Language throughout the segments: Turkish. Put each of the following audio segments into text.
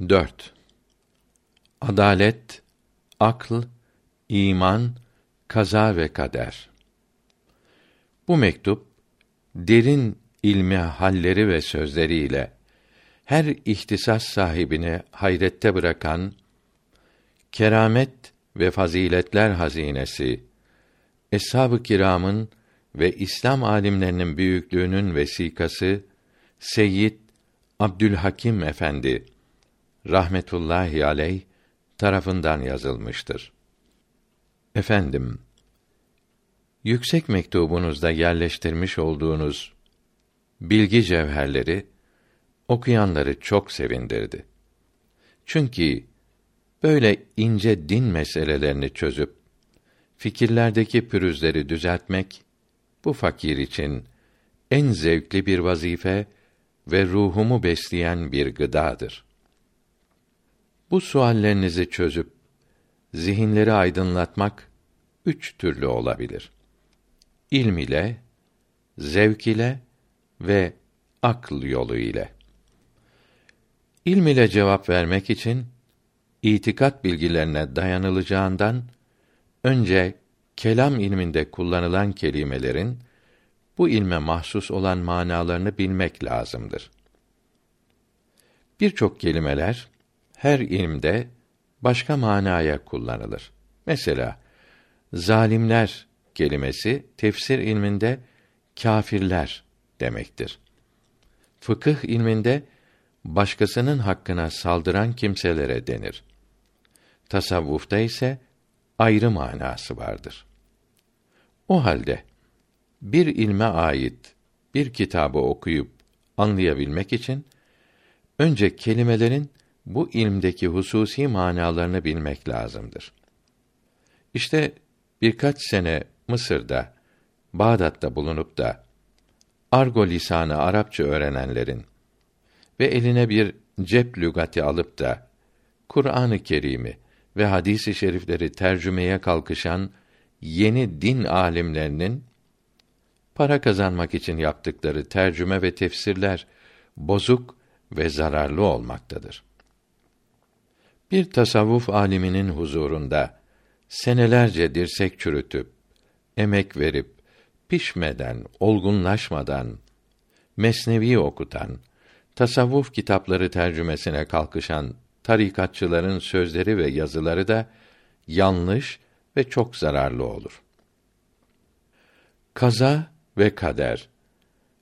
4. Adalet, akl, iman, kaza ve kader. Bu mektup derin ilmi halleri ve sözleriyle her ihtisas sahibini hayrette bırakan keramet ve faziletler hazinesi eshab-ı kiramın ve İslam alimlerinin büyüklüğünün vesikası Seyyid Abdülhakim Efendi rahmetullahi aleyh tarafından yazılmıştır. Efendim, yüksek mektubunuzda yerleştirmiş olduğunuz bilgi cevherleri okuyanları çok sevindirdi. Çünkü böyle ince din meselelerini çözüp fikirlerdeki pürüzleri düzeltmek bu fakir için en zevkli bir vazife ve ruhumu besleyen bir gıdadır. Bu suallerinizi çözüp zihinleri aydınlatmak üç türlü olabilir. İlm ile, zevk ile ve akıl yolu ile. İlm ile cevap vermek için itikat bilgilerine dayanılacağından önce kelam ilminde kullanılan kelimelerin bu ilme mahsus olan manalarını bilmek lazımdır. Birçok kelimeler her ilmde başka manaya kullanılır. Mesela zalimler kelimesi tefsir ilminde kâfirler demektir. Fıkıh ilminde başkasının hakkına saldıran kimselere denir. Tasavvufta ise ayrı manası vardır. O halde bir ilme ait bir kitabı okuyup anlayabilmek için önce kelimelerin bu ilmdeki hususi manalarını bilmek lazımdır. İşte birkaç sene Mısır'da, Bağdat'ta bulunup da argo lisanı Arapça öğrenenlerin ve eline bir cep lügati alıp da Kur'an-ı Kerim'i ve hadis-i şerifleri tercümeye kalkışan yeni din alimlerinin para kazanmak için yaptıkları tercüme ve tefsirler bozuk ve zararlı olmaktadır. Bir tasavvuf aliminin huzurunda senelerce dirsek çürütüp emek verip pişmeden, olgunlaşmadan mesnevi okutan, tasavvuf kitapları tercümesine kalkışan tarikatçıların sözleri ve yazıları da yanlış ve çok zararlı olur. Kaza ve kader,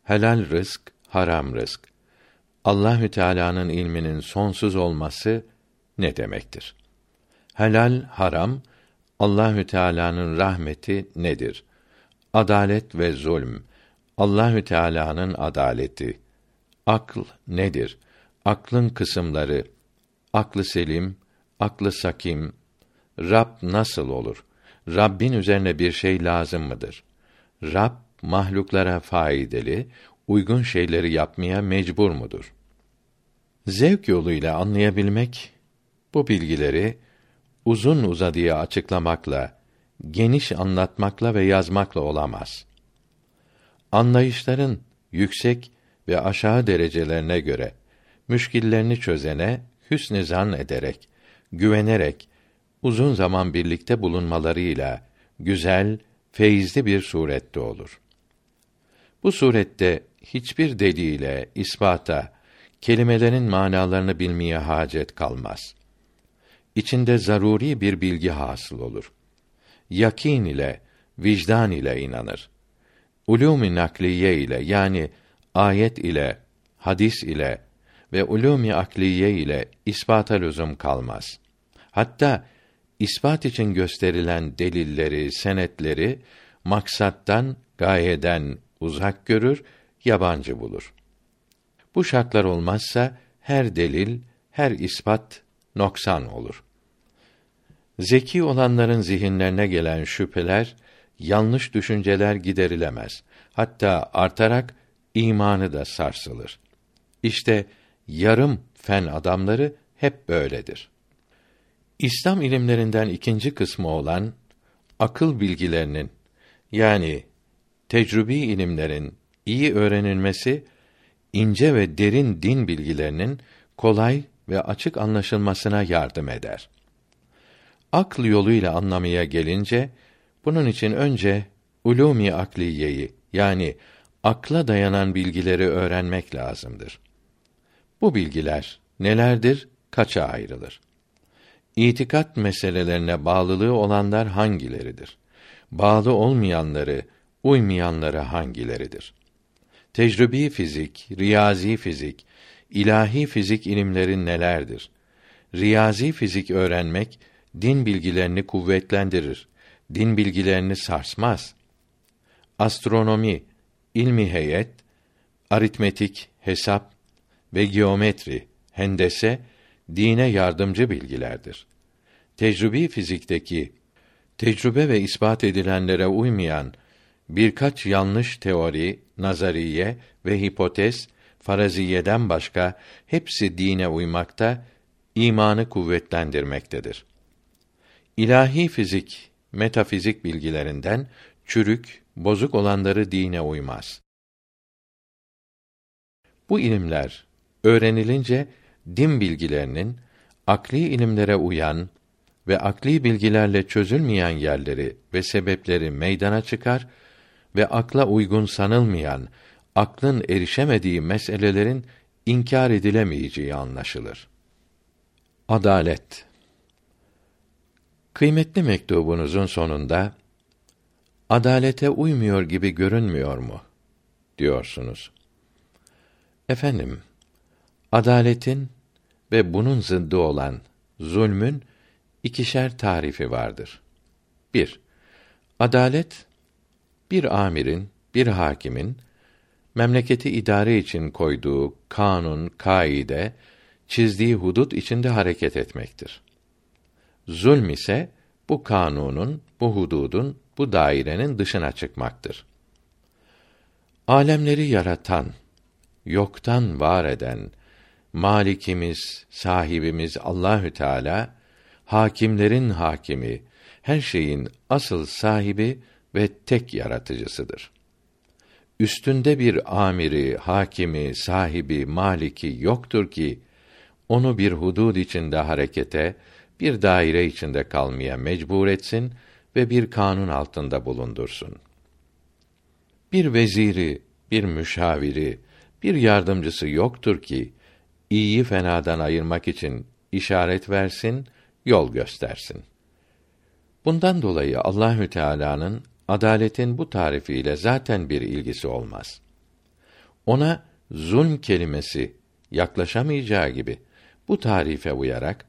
helal rızk, haram rızk, Allahü Teala'nın ilminin sonsuz olması ne demektir? Helal, haram, Allahü Teala'nın rahmeti nedir? Adalet ve zulm, Allahü Teala'nın adaleti. Akl nedir? Aklın kısımları, aklı selim, aklı sakim, Rab nasıl olur? Rabbin üzerine bir şey lazım mıdır? Rab mahluklara faydalı, uygun şeyleri yapmaya mecbur mudur? Zevk yoluyla anlayabilmek bu bilgileri uzun uzadıya açıklamakla, geniş anlatmakla ve yazmakla olamaz. Anlayışların yüksek ve aşağı derecelerine göre müşkillerini çözene hüsn zan ederek, güvenerek uzun zaman birlikte bulunmalarıyla güzel, feyizli bir surette olur. Bu surette hiçbir delile, ispata, kelimelerin manalarını bilmeye hacet kalmaz. İçinde zaruri bir bilgi hasıl olur. Yakin ile, vicdan ile inanır. Ulûm-i nakliye ile yani ayet ile, hadis ile ve ulûm-i akliye ile ispata lüzum kalmaz. Hatta ispat için gösterilen delilleri, senetleri maksattan, gayeden uzak görür, yabancı bulur. Bu şartlar olmazsa her delil, her ispat noksan olur. Zeki olanların zihinlerine gelen şüpheler, yanlış düşünceler giderilemez. Hatta artarak imanı da sarsılır. İşte yarım fen adamları hep böyledir. İslam ilimlerinden ikinci kısmı olan akıl bilgilerinin yani tecrübi ilimlerin iyi öğrenilmesi ince ve derin din bilgilerinin kolay ve açık anlaşılmasına yardım eder. Akl yoluyla anlamaya gelince bunun için önce ulûmi akliyeyi yani akla dayanan bilgileri öğrenmek lazımdır. Bu bilgiler nelerdir? Kaça ayrılır? İtikat meselelerine bağlılığı olanlar hangileridir? Bağlı olmayanları, uymayanları hangileridir? Tecrübi fizik, riyazi fizik, ilahi fizik ilimleri nelerdir? Riyazi fizik öğrenmek din bilgilerini kuvvetlendirir. Din bilgilerini sarsmaz. Astronomi, ilmi heyet, aritmetik, hesap ve geometri, hendese dine yardımcı bilgilerdir. Tecrübi fizikteki tecrübe ve ispat edilenlere uymayan birkaç yanlış teori, nazariye ve hipotez faraziyeden başka hepsi dine uymakta, imanı kuvvetlendirmektedir. İlahi fizik, metafizik bilgilerinden çürük, bozuk olanları dine uymaz. Bu ilimler öğrenilince din bilgilerinin akli ilimlere uyan ve akli bilgilerle çözülmeyen yerleri ve sebepleri meydana çıkar ve akla uygun sanılmayan, aklın erişemediği meselelerin inkar edilemeyeceği anlaşılır. Adalet Kıymetli mektubunuzun sonunda adalete uymuyor gibi görünmüyor mu diyorsunuz. Efendim, adaletin ve bunun zıddı olan zulmün ikişer tarifi vardır. 1. Adalet bir amirin, bir hakimin memleketi idare için koyduğu kanun, kaide, çizdiği hudut içinde hareket etmektir. Zulm ise bu kanunun, bu hududun, bu dairenin dışına çıkmaktır. Alemleri yaratan, yoktan var eden malikimiz, sahibimiz Allahü Teala hakimlerin hakimi, her şeyin asıl sahibi ve tek yaratıcısıdır. Üstünde bir amiri, hakimi, sahibi, maliki yoktur ki onu bir hudud içinde harekete, bir daire içinde kalmaya mecbur etsin ve bir kanun altında bulundursun. Bir veziri, bir müşaviri, bir yardımcısı yoktur ki iyiyi fenadan ayırmak için işaret versin, yol göstersin. Bundan dolayı Allahü Teala'nın adaletin bu tarifiyle zaten bir ilgisi olmaz. Ona zulm kelimesi yaklaşamayacağı gibi bu tarife uyarak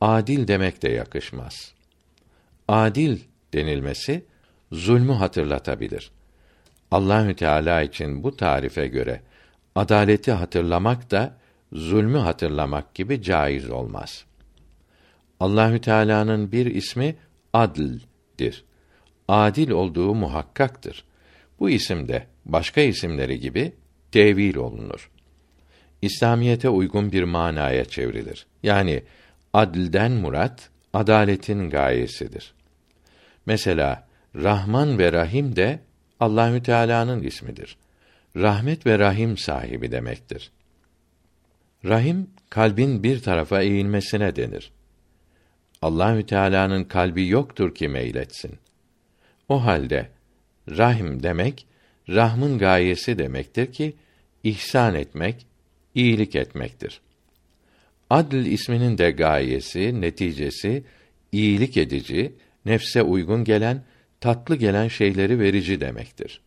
adil demek de yakışmaz. Adil denilmesi zulmü hatırlatabilir. Allahü Teala için bu tarife göre adaleti hatırlamak da zulmü hatırlamak gibi caiz olmaz. Allahü Teala'nın bir ismi Adl'dir. Adil olduğu muhakkaktır. Bu isim de başka isimleri gibi tevil olunur. İslamiyete uygun bir manaya çevrilir. Yani adilden murat adaletin gayesidir. Mesela Rahman ve Rahim de Allahü Teala'nın ismidir. Rahmet ve rahim sahibi demektir. Rahim kalbin bir tarafa eğilmesine denir. Allahü Teala'nın kalbi yoktur ki meyletsin. O halde rahim demek rahmın gayesi demektir ki ihsan etmek, iyilik etmektir. Adl isminin de gayesi, neticesi iyilik edici, nefse uygun gelen, tatlı gelen şeyleri verici demektir.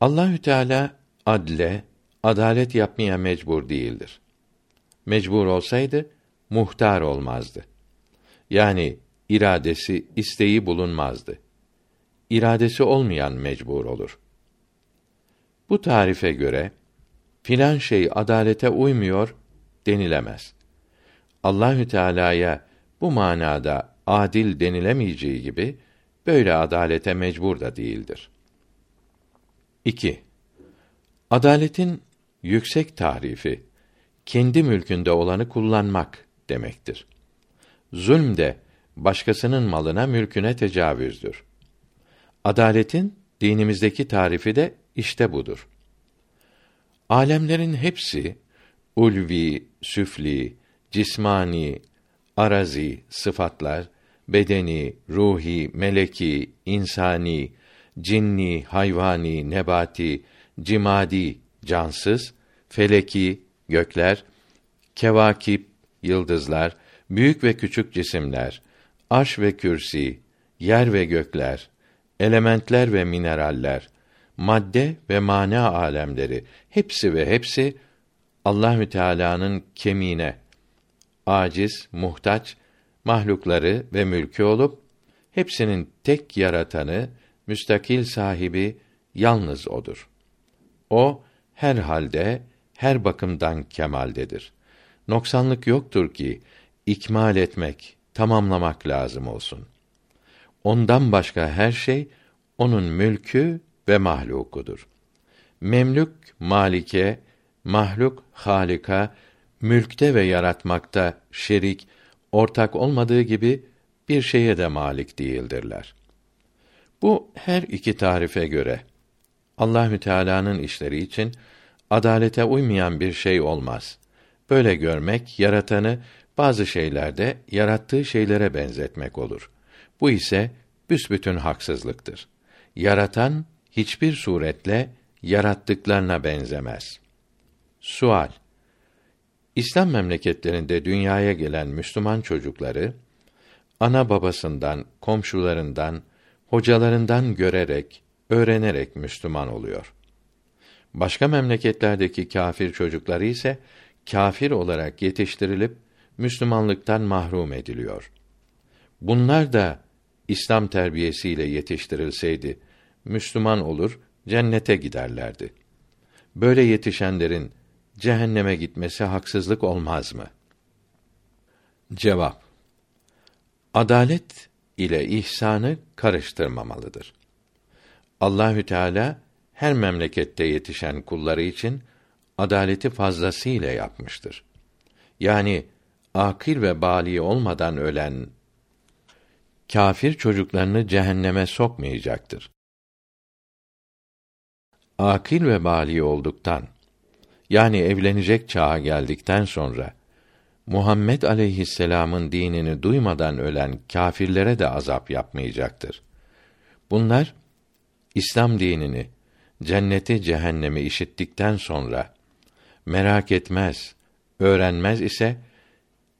Allahü Teala adle, adalet yapmaya mecbur değildir. Mecbur olsaydı muhtar olmazdı. Yani iradesi, isteği bulunmazdı. İradesi olmayan mecbur olur. Bu tarife göre filan şey adalete uymuyor denilemez. Allahü Teala'ya bu manada adil denilemeyeceği gibi böyle adalete mecbur da değildir. 2. Adaletin yüksek tarifi kendi mülkünde olanı kullanmak demektir. Zulm de başkasının malına, mülküne tecavüzdür. Adaletin dinimizdeki tarifi de işte budur. Alemlerin hepsi ulvi, süfli, cismani, arazi sıfatlar, bedeni, ruhi, meleki, insani, cinni, hayvani, nebati, cimadi, cansız, feleki, gökler, kevakip, yıldızlar, büyük ve küçük cisimler, arş ve kürsi, yer ve gökler, elementler ve mineraller, madde ve mana alemleri hepsi ve hepsi Allahü Teala'nın kemine, aciz, muhtaç mahlukları ve mülkü olup hepsinin tek yaratanı, müstakil sahibi yalnız odur. O her halde, her bakımdan kemaldedir. Noksanlık yoktur ki ikmal etmek, tamamlamak lazım olsun. Ondan başka her şey onun mülkü ve mahlukudur. Memlük malike, mahluk halika, mülkte ve yaratmakta şerik, ortak olmadığı gibi bir şeye de malik değildirler. Bu her iki tarife göre Allahü Teala'nın işleri için adalete uymayan bir şey olmaz. Böyle görmek yaratanı bazı şeylerde yarattığı şeylere benzetmek olur. Bu ise büsbütün haksızlıktır. Yaratan hiçbir suretle yarattıklarına benzemez. Sual İslam memleketlerinde dünyaya gelen Müslüman çocukları ana babasından, komşularından, hocalarından görerek, öğrenerek Müslüman oluyor. Başka memleketlerdeki kâfir çocukları ise kâfir olarak yetiştirilip Müslümanlıktan mahrum ediliyor. Bunlar da İslam terbiyesiyle yetiştirilseydi Müslüman olur, cennete giderlerdi. Böyle yetişenlerin cehenneme gitmesi haksızlık olmaz mı? Cevap Adalet ile ihsanı karıştırmamalıdır. Allahü Teala her memlekette yetişen kulları için adaleti fazlasıyla yapmıştır. Yani akil ve bali olmadan ölen kâfir çocuklarını cehenneme sokmayacaktır. Akil ve bali olduktan yani evlenecek çağa geldikten sonra Muhammed aleyhisselam'ın dinini duymadan ölen kâfirlere de azap yapmayacaktır. Bunlar İslam dinini, cenneti cehennemi işittikten sonra merak etmez, öğrenmez ise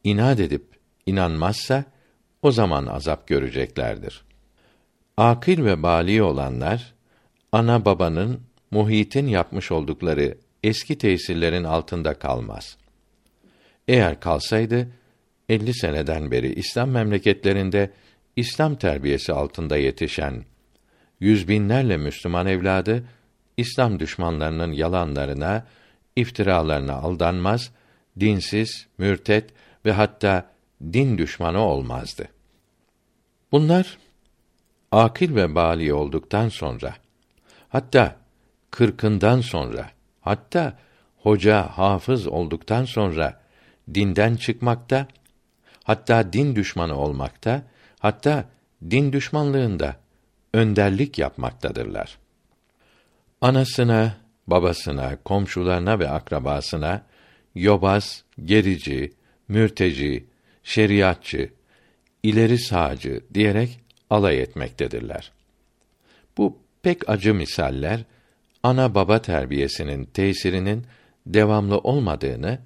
inat edip inanmazsa o zaman azap göreceklerdir. Akil ve bali olanlar ana babanın muhitin yapmış oldukları eski tesirlerin altında kalmaz. Eğer kalsaydı 50 seneden beri İslam memleketlerinde İslam terbiyesi altında yetişen yüz binlerle Müslüman evladı İslam düşmanlarının yalanlarına, iftiralarına aldanmaz, dinsiz, mürtet ve hatta din düşmanı olmazdı. Bunlar akil ve bali olduktan sonra hatta kırkından sonra hatta hoca hafız olduktan sonra dinden çıkmakta hatta din düşmanı olmakta hatta din düşmanlığında önderlik yapmaktadırlar. Anasına, babasına, komşularına ve akrabasına yobaz, gerici, mürteci, şeriatçı, ileri sağcı diyerek alay etmektedirler. Bu pek acı misaller ana baba terbiyesinin tesirinin devamlı olmadığını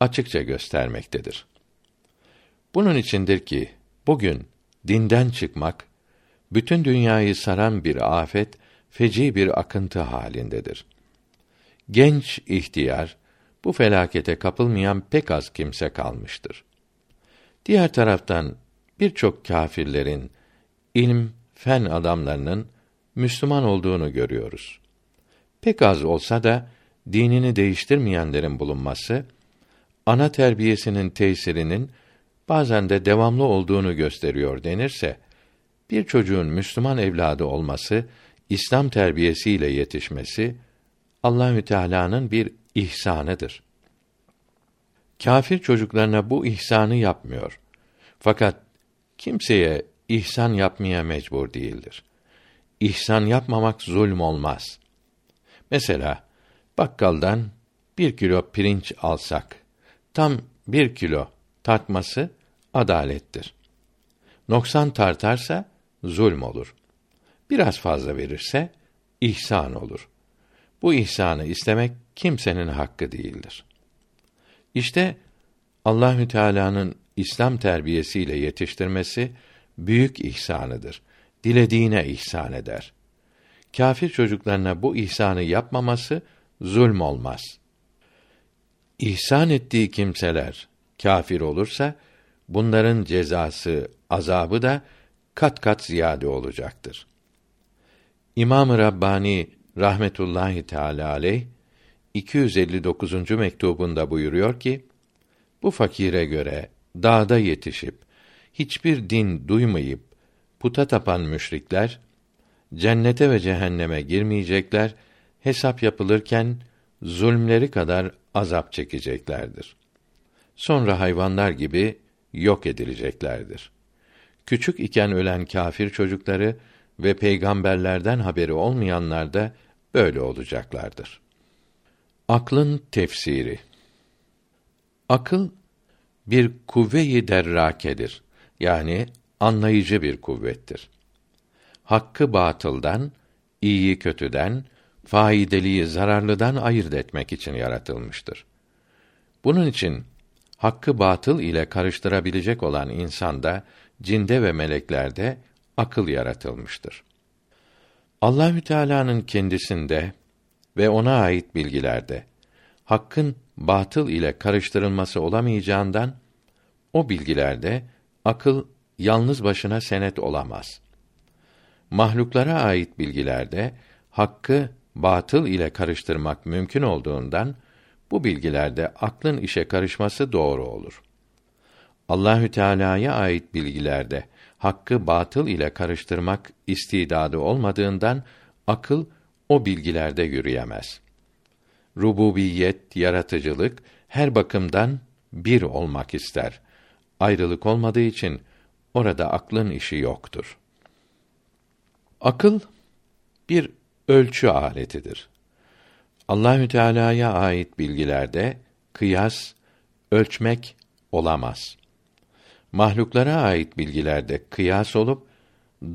açıkça göstermektedir. Bunun içindir ki bugün dinden çıkmak bütün dünyayı saran bir afet, feci bir akıntı halindedir. Genç ihtiyar bu felakete kapılmayan pek az kimse kalmıştır. Diğer taraftan birçok kâfirlerin ilm, fen adamlarının Müslüman olduğunu görüyoruz. Pek az olsa da dinini değiştirmeyenlerin bulunması ana terbiyesinin tesirinin bazen de devamlı olduğunu gösteriyor denirse bir çocuğun Müslüman evladı olması, İslam terbiyesiyle yetişmesi Allahü Teala'nın bir ihsanıdır. Kafir çocuklarına bu ihsanı yapmıyor. Fakat kimseye ihsan yapmaya mecbur değildir. İhsan yapmamak zulm olmaz. Mesela bakkaldan bir kilo pirinç alsak, tam bir kilo tartması adalettir. Noksan tartarsa zulm olur. Biraz fazla verirse ihsan olur. Bu ihsanı istemek kimsenin hakkı değildir. İşte Allahü Teala'nın İslam terbiyesiyle yetiştirmesi büyük ihsanıdır. Dilediğine ihsan eder. Kafir çocuklarına bu ihsanı yapmaması zulm olmaz. İhsan ettiği kimseler kafir olursa bunların cezası, azabı da kat kat ziyade olacaktır. İmam-ı Rabbani rahmetullahi teala aleyh 259. mektubunda buyuruyor ki: Bu fakire göre dağda yetişip hiçbir din duymayıp puta tapan müşrikler cennete ve cehenneme girmeyecekler. Hesap yapılırken zulmleri kadar azap çekeceklerdir. Sonra hayvanlar gibi yok edileceklerdir. Küçük iken ölen kâfir çocukları ve peygamberlerden haberi olmayanlar da böyle olacaklardır. Aklın tefsiri Akıl bir kuvve-i derrakedir. Yani anlayıcı bir kuvvettir. Hakkı batıldan, iyiyi kötüden, faydelıyı zararlıdan ayırt etmek için yaratılmıştır. Bunun için hakkı batıl ile karıştırabilecek olan insanda, cinde ve meleklerde akıl yaratılmıştır. Allahü Teala'nın kendisinde ve ona ait bilgilerde hakkın batıl ile karıştırılması olamayacağından o bilgilerde akıl yalnız başına senet olamaz. Mahluklara ait bilgilerde hakkı batıl ile karıştırmak mümkün olduğundan bu bilgilerde aklın işe karışması doğru olur. Allahü Teala'ya ait bilgilerde hakkı batıl ile karıştırmak istidadı olmadığından akıl o bilgilerde yürüyemez. Rububiyet, yaratıcılık her bakımdan bir olmak ister. Ayrılık olmadığı için orada aklın işi yoktur. Akıl bir ölçü aletidir. Allahü Teala'ya ait bilgilerde kıyas, ölçmek olamaz. Mahluklara ait bilgilerde kıyas olup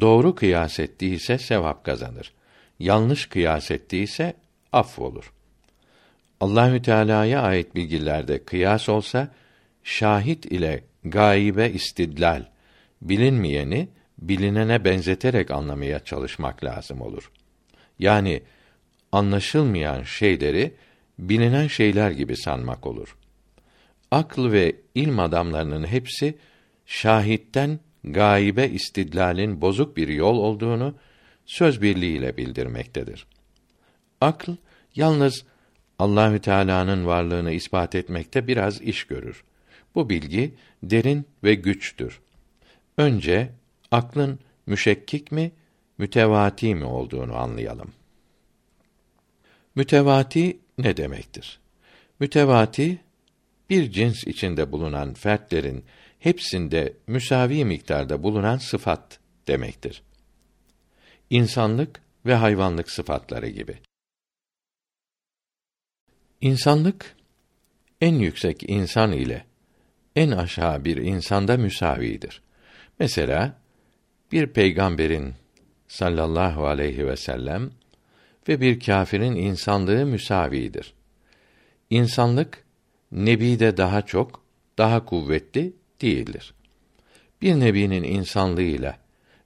doğru kıyas ettiyse sevap kazanır. Yanlış kıyas ettiyse affolur. Allahü Teala'ya ait bilgilerde kıyas olsa şahit ile gaybe istidlal bilinmeyeni bilinene benzeterek anlamaya çalışmak lazım olur. Yani anlaşılmayan şeyleri bilinen şeyler gibi sanmak olur. Akıl ve ilm adamlarının hepsi şahitten gaybe istidlalin bozuk bir yol olduğunu söz birliğiyle bildirmektedir. Akıl yalnız Allahü Teala'nın varlığını ispat etmekte biraz iş görür. Bu bilgi derin ve güçtür. Önce aklın müşekkik mi, mütevati mi olduğunu anlayalım. Mütevati ne demektir? Mütevati bir cins içinde bulunan fertlerin hepsinde müsavi miktarda bulunan sıfat demektir. İnsanlık ve hayvanlık sıfatları gibi. İnsanlık en yüksek insan ile en aşağı bir insanda müsavidir. Mesela bir peygamberin sallallahu aleyhi ve sellem ve bir kâfirin insanlığı müsavidir. İnsanlık nebide daha çok, daha kuvvetli değildir. Bir nebinin insanlığıyla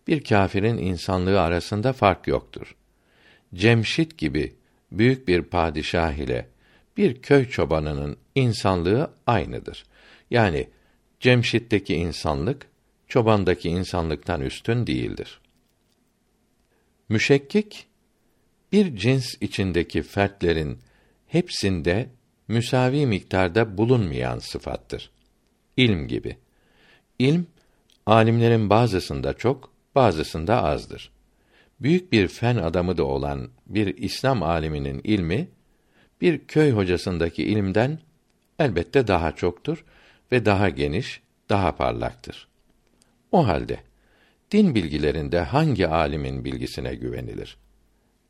bir kâfirin insanlığı arasında fark yoktur. Cemşit gibi büyük bir padişah ile bir köy çobanının insanlığı aynıdır. Yani Cemşit'teki insanlık çobandaki insanlıktan üstün değildir. Müşekkik bir cins içindeki fertlerin hepsinde müsavi miktarda bulunmayan sıfattır. İlm gibi. İlm alimlerin bazısında çok, bazısında azdır. Büyük bir fen adamı da olan bir İslam aliminin ilmi bir köy hocasındaki ilimden elbette daha çoktur ve daha geniş, daha parlaktır. O halde din bilgilerinde hangi alimin bilgisine güvenilir?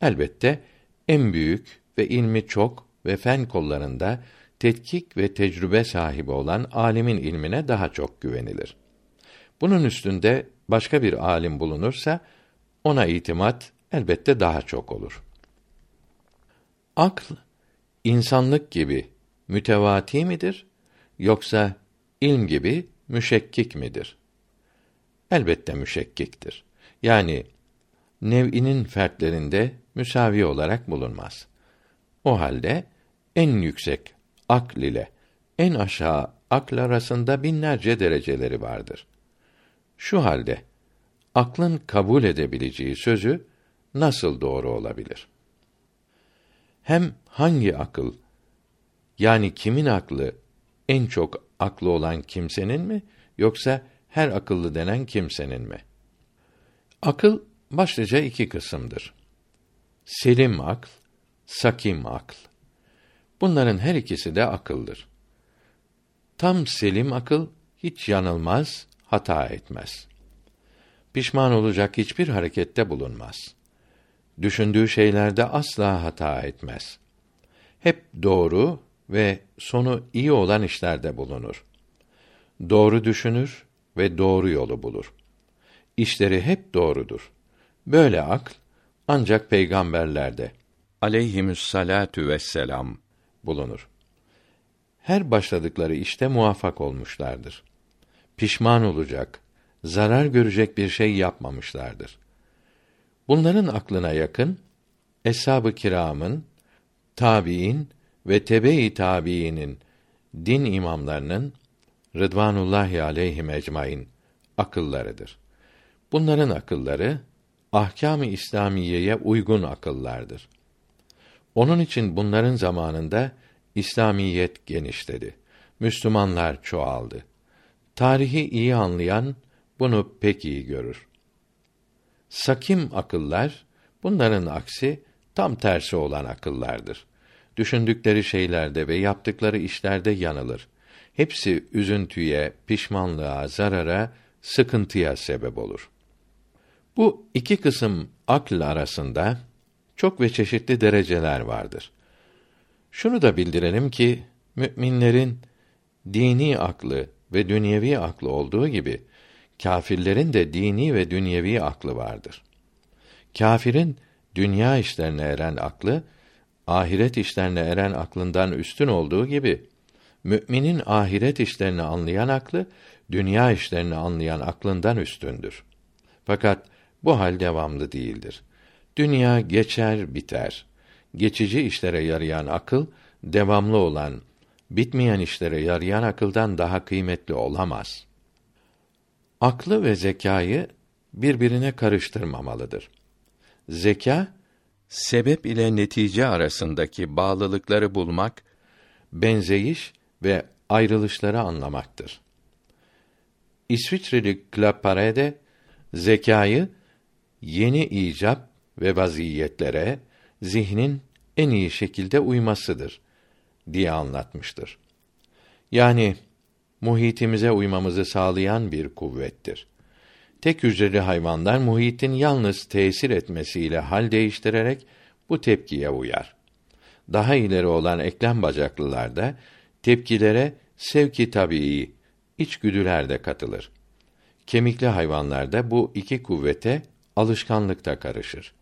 Elbette en büyük ve ilmi çok ve fen kollarında tetkik ve tecrübe sahibi olan alimin ilmine daha çok güvenilir. Bunun üstünde başka bir alim bulunursa ona itimat elbette daha çok olur. Akl insanlık gibi mütevati midir yoksa ilm gibi müşekkik midir? Elbette müşekkiktir. Yani nev'inin fertlerinde müsavi olarak bulunmaz. O halde en yüksek akl ile en aşağı akl arasında binlerce dereceleri vardır. Şu halde aklın kabul edebileceği sözü nasıl doğru olabilir? Hem hangi akıl yani kimin aklı en çok aklı olan kimsenin mi yoksa her akıllı denen kimsenin mi? Akıl başlıca iki kısımdır. Selim akl, sakim akl. Bunların her ikisi de akıldır. Tam selim akıl hiç yanılmaz, hata etmez. Pişman olacak hiçbir harekette bulunmaz. Düşündüğü şeylerde asla hata etmez. Hep doğru ve sonu iyi olan işlerde bulunur. Doğru düşünür ve doğru yolu bulur. İşleri hep doğrudur. Böyle akl ancak peygamberlerde aleyhimüssalatu vesselam bulunur. Her başladıkları işte muvaffak olmuşlardır. Pişman olacak, zarar görecek bir şey yapmamışlardır. Bunların aklına yakın eshab-ı kiramın, tabiin ve tebe-i tabiinin din imamlarının Rıdvanullahi aleyhim ecmaîn akıllarıdır. Bunların akılları ahkâm-ı İslamiyeye uygun akıllardır. Onun için bunların zamanında İslamiyet genişledi. Müslümanlar çoğaldı. Tarihi iyi anlayan bunu pek iyi görür. Sakim akıllar bunların aksi tam tersi olan akıllardır. Düşündükleri şeylerde ve yaptıkları işlerde yanılır. Hepsi üzüntüye, pişmanlığa, zarara, sıkıntıya sebep olur. Bu iki kısım akl arasında çok ve çeşitli dereceler vardır. Şunu da bildirelim ki müminlerin dini aklı ve dünyevi aklı olduğu gibi kâfirlerin de dini ve dünyevi aklı vardır. Kâfirin dünya işlerine eren aklı ahiret işlerine eren aklından üstün olduğu gibi müminin ahiret işlerini anlayan aklı dünya işlerini anlayan aklından üstündür. Fakat bu hal devamlı değildir. Dünya geçer biter. Geçici işlere yarayan akıl devamlı olan, bitmeyen işlere yarayan akıldan daha kıymetli olamaz. Aklı ve zekayı birbirine karıştırmamalıdır. Zeka sebep ile netice arasındaki bağlılıkları bulmak, benzeyiş ve ayrılışları anlamaktır. İsviçreli Claparede zekayı yeni icap ve vaziyetlere zihnin en iyi şekilde uymasıdır diye anlatmıştır. Yani muhitimize uymamızı sağlayan bir kuvvettir. Tek hücreli hayvanlar muhitin yalnız tesir etmesiyle hal değiştirerek bu tepkiye uyar. Daha ileri olan eklem bacaklılarda tepkilere sevki tabii içgüdüler de katılır. Kemikli hayvanlarda bu iki kuvvete alışkanlıkta karışır.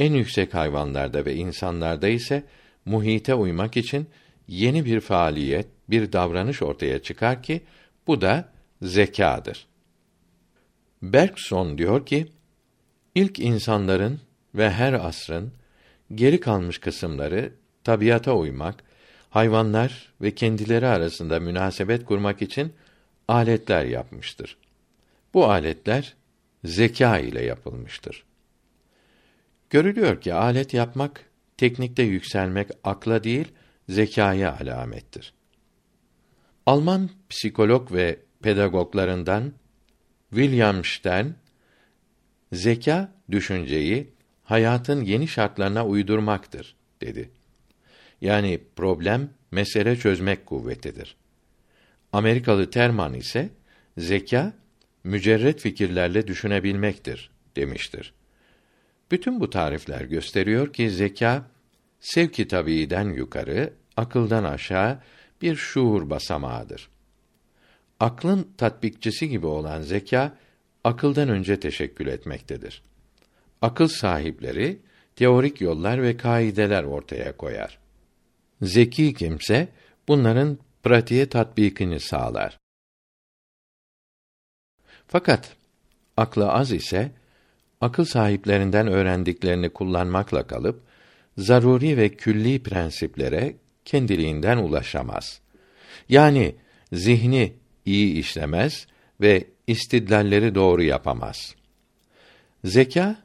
En yüksek hayvanlarda ve insanlarda ise muhite uymak için yeni bir faaliyet, bir davranış ortaya çıkar ki bu da zekadır. Bergson diyor ki, ilk insanların ve her asrın geri kalmış kısımları tabiata uymak, hayvanlar ve kendileri arasında münasebet kurmak için aletler yapmıştır. Bu aletler zeka ile yapılmıştır. Görülüyor ki alet yapmak teknikte yükselmek akla değil zekaya alamettir. Alman psikolog ve pedagoglarından William Stern zeka düşünceyi hayatın yeni şartlarına uydurmaktır dedi. Yani problem mesele çözmek kuvvetidir. Amerikalı Terman ise zeka mücerret fikirlerle düşünebilmektir demiştir. Bütün bu tarifler gösteriyor ki zeka sevki tabiiden yukarı, akıldan aşağı bir şuur basamağıdır. Aklın tatbikçisi gibi olan zeka akıldan önce teşekkül etmektedir. Akıl sahipleri teorik yollar ve kaideler ortaya koyar. Zeki kimse bunların pratiğe tatbikini sağlar. Fakat aklı az ise akıl sahiplerinden öğrendiklerini kullanmakla kalıp zaruri ve külli prensiplere kendiliğinden ulaşamaz. Yani zihni iyi işlemez ve istidlalleri doğru yapamaz. Zeka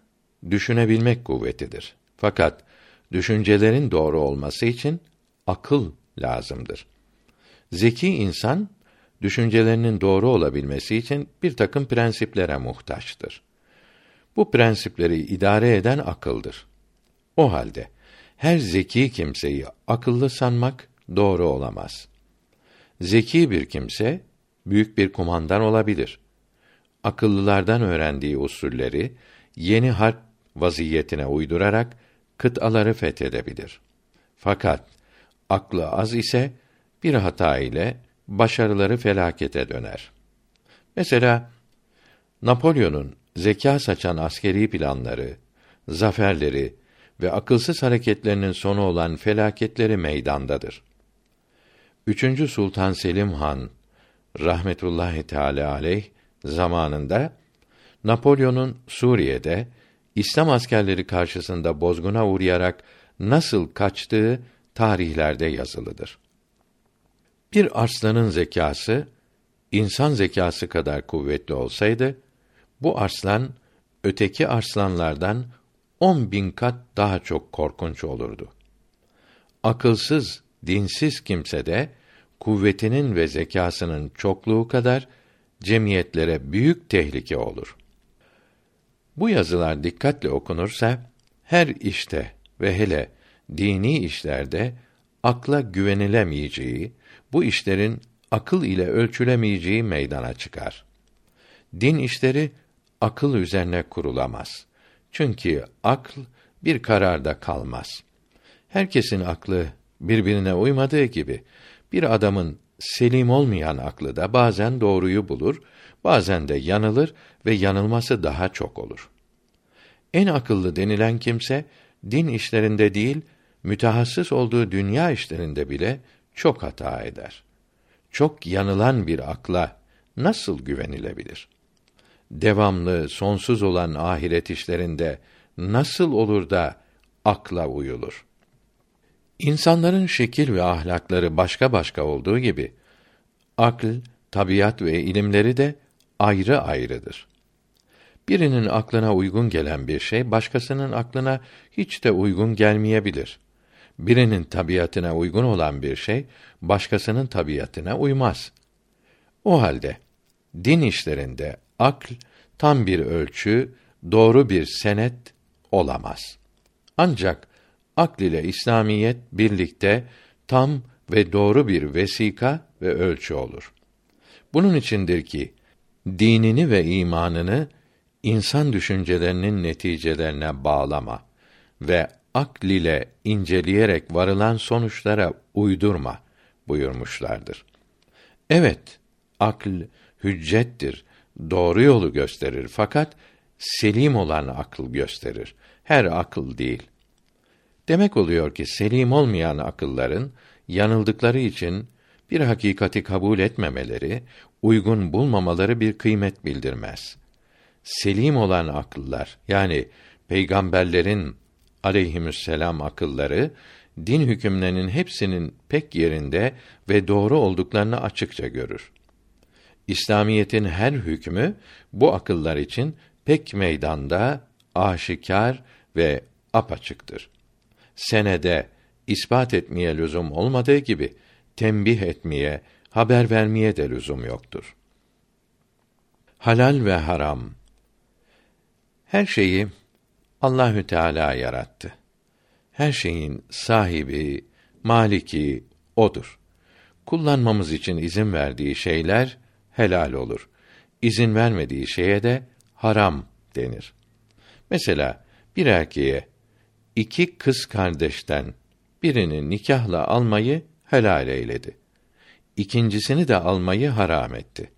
düşünebilmek kuvvetidir. Fakat düşüncelerin doğru olması için akıl lazımdır. Zeki insan düşüncelerinin doğru olabilmesi için bir takım prensiplere muhtaçtır. Bu prensipleri idare eden akıldır. O halde her zeki kimseyi akıllı sanmak doğru olamaz. Zeki bir kimse büyük bir kumandan olabilir. Akıllılardan öğrendiği usulleri yeni harp vaziyetine uydurarak kıtaları fethedebilir. Fakat aklı az ise bir hata ile başarıları felakete döner. Mesela Napolyon'un zeka saçan askeri planları, zaferleri ve akılsız hareketlerinin sonu olan felaketleri meydandadır. Üçüncü Sultan Selim Han rahmetullahi teala aleyh zamanında Napolyon'un Suriye'de İslam askerleri karşısında bozguna uğrayarak nasıl kaçtığı tarihlerde yazılıdır. Bir arslanın zekası insan zekası kadar kuvvetli olsaydı bu arslan öteki arslanlardan on bin kat daha çok korkunç olurdu. Akılsız, dinsiz kimse de kuvvetinin ve zekasının çokluğu kadar cemiyetlere büyük tehlike olur. Bu yazılar dikkatle okunursa her işte ve hele dini işlerde akla güvenilemeyeceği, bu işlerin akıl ile ölçülemeyeceği meydana çıkar. Din işleri akıl üzerine kurulamaz. Çünkü akl bir kararda kalmaz. Herkesin aklı birbirine uymadığı gibi bir adamın selim olmayan aklı da bazen doğruyu bulur, bazen de yanılır ve yanılması daha çok olur. En akıllı denilen kimse din işlerinde değil, mütehassıs olduğu dünya işlerinde bile çok hata eder. Çok yanılan bir akla nasıl güvenilebilir? Devamlı, sonsuz olan ahiret işlerinde nasıl olur da akla uyulur? İnsanların şekil ve ahlakları başka başka olduğu gibi akl, tabiat ve ilimleri de ayrı ayrıdır. Birinin aklına uygun gelen bir şey başkasının aklına hiç de uygun gelmeyebilir. Birinin tabiatına uygun olan bir şey başkasının tabiatına uymaz. O halde din işlerinde akl tam bir ölçü, doğru bir senet olamaz. Ancak akl ile İslamiyet birlikte tam ve doğru bir vesika ve ölçü olur. Bunun içindir ki dinini ve imanını insan düşüncelerinin neticelerine bağlama ve akl ile inceleyerek varılan sonuçlara uydurma buyurmuşlardır. Evet, akl hüccettir, doğru yolu gösterir fakat selim olan akıl gösterir. Her akıl değil. Demek oluyor ki selim olmayan akılların yanıldıkları için bir hakikati kabul etmemeleri, uygun bulmamaları bir kıymet bildirmez. Selim olan akıllar yani peygamberlerin aleyhisselam akılları din hükümlerinin hepsinin pek yerinde ve doğru olduklarını açıkça görür. İslamiyetin her hükmü bu akıllar için pek meydanda, aşikar ve apaçıktır. Senede ispat etmeye lüzum olmadığı gibi tembih etmeye, haber vermeye de lüzum yoktur. Halal ve haram her şeyi Allahü Teala yarattı. Her şeyin sahibi, maliki odur. Kullanmamız için izin verdiği şeyler helal olur. İzin vermediği şeye de haram denir. Mesela bir erkeğe iki kız kardeşten birini nikahla almayı helal eyledi. ikincisini de almayı haram etti.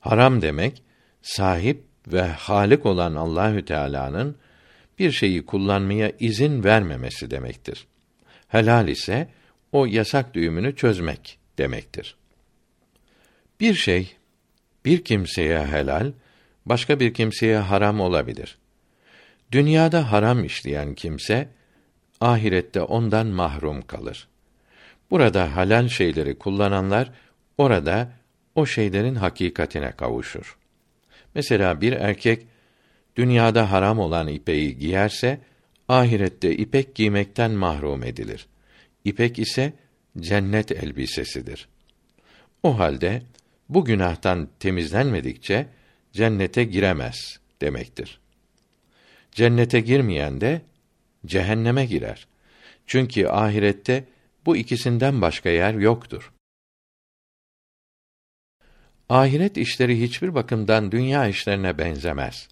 Haram demek sahip ve halik olan Allahü Teala'nın bir şeyi kullanmaya izin vermemesi demektir. Helal ise o yasak düğümünü çözmek demektir. Bir şey bir kimseye helal, başka bir kimseye haram olabilir. Dünyada haram işleyen kimse ahirette ondan mahrum kalır. Burada halal şeyleri kullananlar orada o şeylerin hakikatine kavuşur. Mesela bir erkek dünyada haram olan ipeği giyerse ahirette ipek giymekten mahrum edilir. İpek ise cennet elbisesidir. O halde bu günahtan temizlenmedikçe cennete giremez demektir. Cennete girmeyen de cehenneme girer. Çünkü ahirette bu ikisinden başka yer yoktur. Ahiret işleri hiçbir bakımdan dünya işlerine benzemez.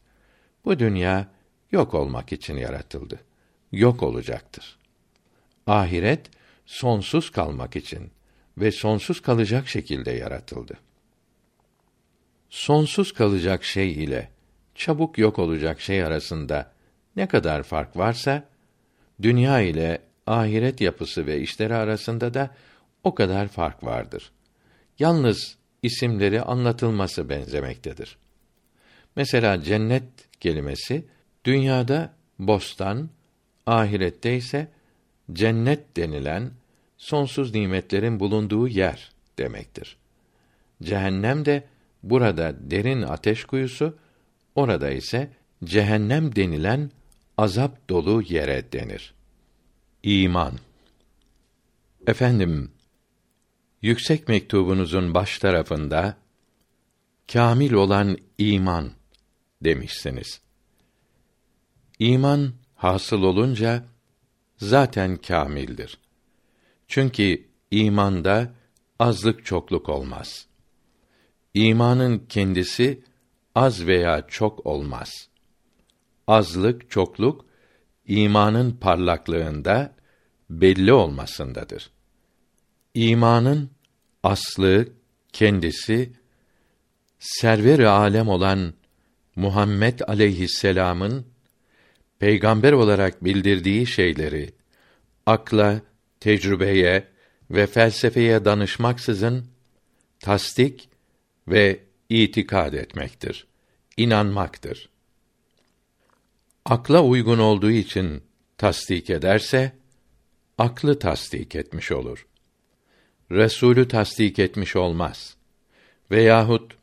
Bu dünya yok olmak için yaratıldı. Yok olacaktır. Ahiret sonsuz kalmak için ve sonsuz kalacak şekilde yaratıldı. Sonsuz kalacak şey ile çabuk yok olacak şey arasında ne kadar fark varsa dünya ile ahiret yapısı ve işleri arasında da o kadar fark vardır. Yalnız isimleri anlatılması benzemektedir. Mesela cennet kelimesi dünyada bostan, ahirette ise cennet denilen sonsuz nimetlerin bulunduğu yer demektir. Cehennem de burada derin ateş kuyusu, orada ise cehennem denilen azap dolu yere denir. İman Efendim, yüksek mektubunuzun baş tarafında kamil olan iman demişsiniz. İman hasıl olunca zaten kamildir. Çünkü imanda azlık çokluk olmaz. İmanın kendisi az veya çok olmaz. Azlık, çokluk imanın parlaklığında belli olmasındadır. İmanın aslı, kendisi server-i alem olan Muhammed aleyhisselam'ın peygamber olarak bildirdiği şeyleri akla, tecrübeye ve felsefeye danışmaksızın tasdik ve itikad etmektir. inanmaktır. Akla uygun olduğu için tasdik ederse aklı tasdik etmiş olur. Resulü tasdik etmiş olmaz. Veyahut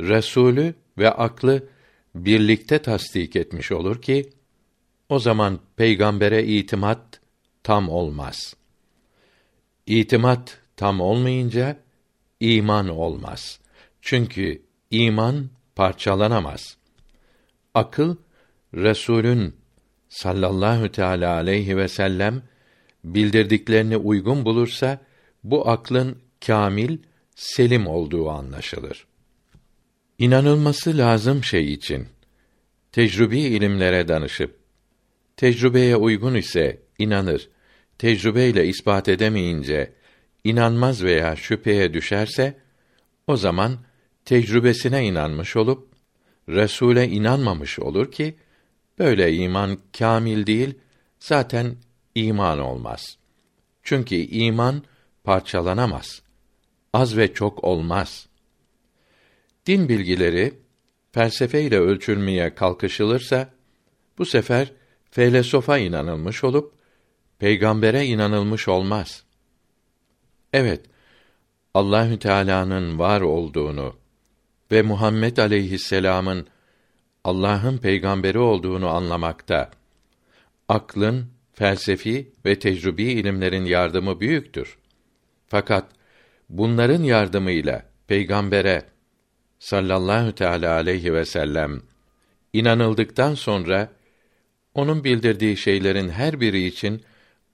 Resulü ve aklı birlikte tasdik etmiş olur ki o zaman peygambere itimat tam olmaz. İtimat tam olmayınca iman olmaz. Çünkü iman parçalanamaz. Akıl Resulün sallallahu teala aleyhi ve sellem bildirdiklerini uygun bulursa bu aklın kamil, selim olduğu anlaşılır. İnanılması lazım şey için tecrübi ilimlere danışıp tecrübeye uygun ise inanır. Tecrübeyle ispat edemeyince inanmaz veya şüpheye düşerse o zaman tecrübesine inanmış olup Resule inanmamış olur ki böyle iman kamil değil zaten iman olmaz. Çünkü iman parçalanamaz. Az ve çok olmaz. Din bilgileri felsefe ile ölçülmeye kalkışılırsa bu sefer felesofa inanılmış olup peygambere inanılmış olmaz. Evet, Allahü Teala'nın var olduğunu ve Muhammed aleyhisselam'ın Allah'ın peygamberi olduğunu anlamakta aklın, felsefi ve tecrübi ilimlerin yardımı büyüktür. Fakat bunların yardımıyla peygambere sallallahu teala aleyhi ve sellem inanıldıktan sonra onun bildirdiği şeylerin her biri için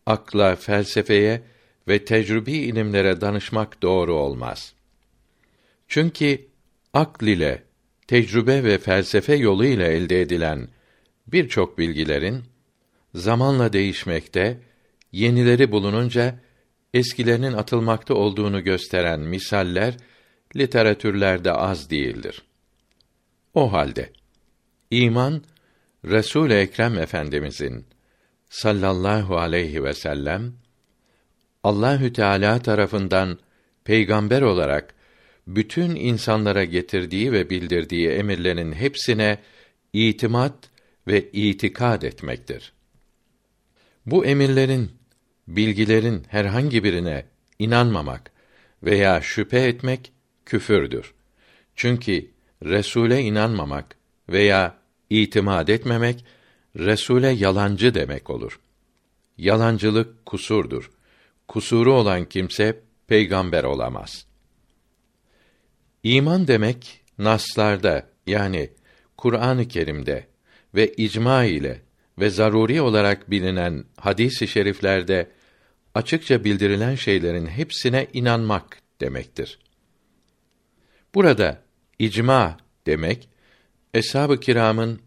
akla, felsefeye ve tecrübi ilimlere danışmak doğru olmaz. Çünkü akl ile, tecrübe ve felsefe yolu ile elde edilen birçok bilgilerin zamanla değişmekte, yenileri bulununca eskilerinin atılmakta olduğunu gösteren misaller literatürlerde az değildir. O halde iman Resul Ekrem Efendimizin sallallahu aleyhi ve sellem Allahü Teala tarafından peygamber olarak bütün insanlara getirdiği ve bildirdiği emirlerin hepsine itimat ve itikad etmektir. Bu emirlerin, bilgilerin herhangi birine inanmamak veya şüphe etmek küfürdür. Çünkü Resule inanmamak veya itimat etmemek Resule yalancı demek olur. Yalancılık kusurdur. Kusuru olan kimse peygamber olamaz. İman demek naslarda yani Kur'an-ı Kerim'de ve icma ile ve zaruri olarak bilinen hadis-i şeriflerde açıkça bildirilen şeylerin hepsine inanmak demektir. Burada icma demek eshab-ı kiramın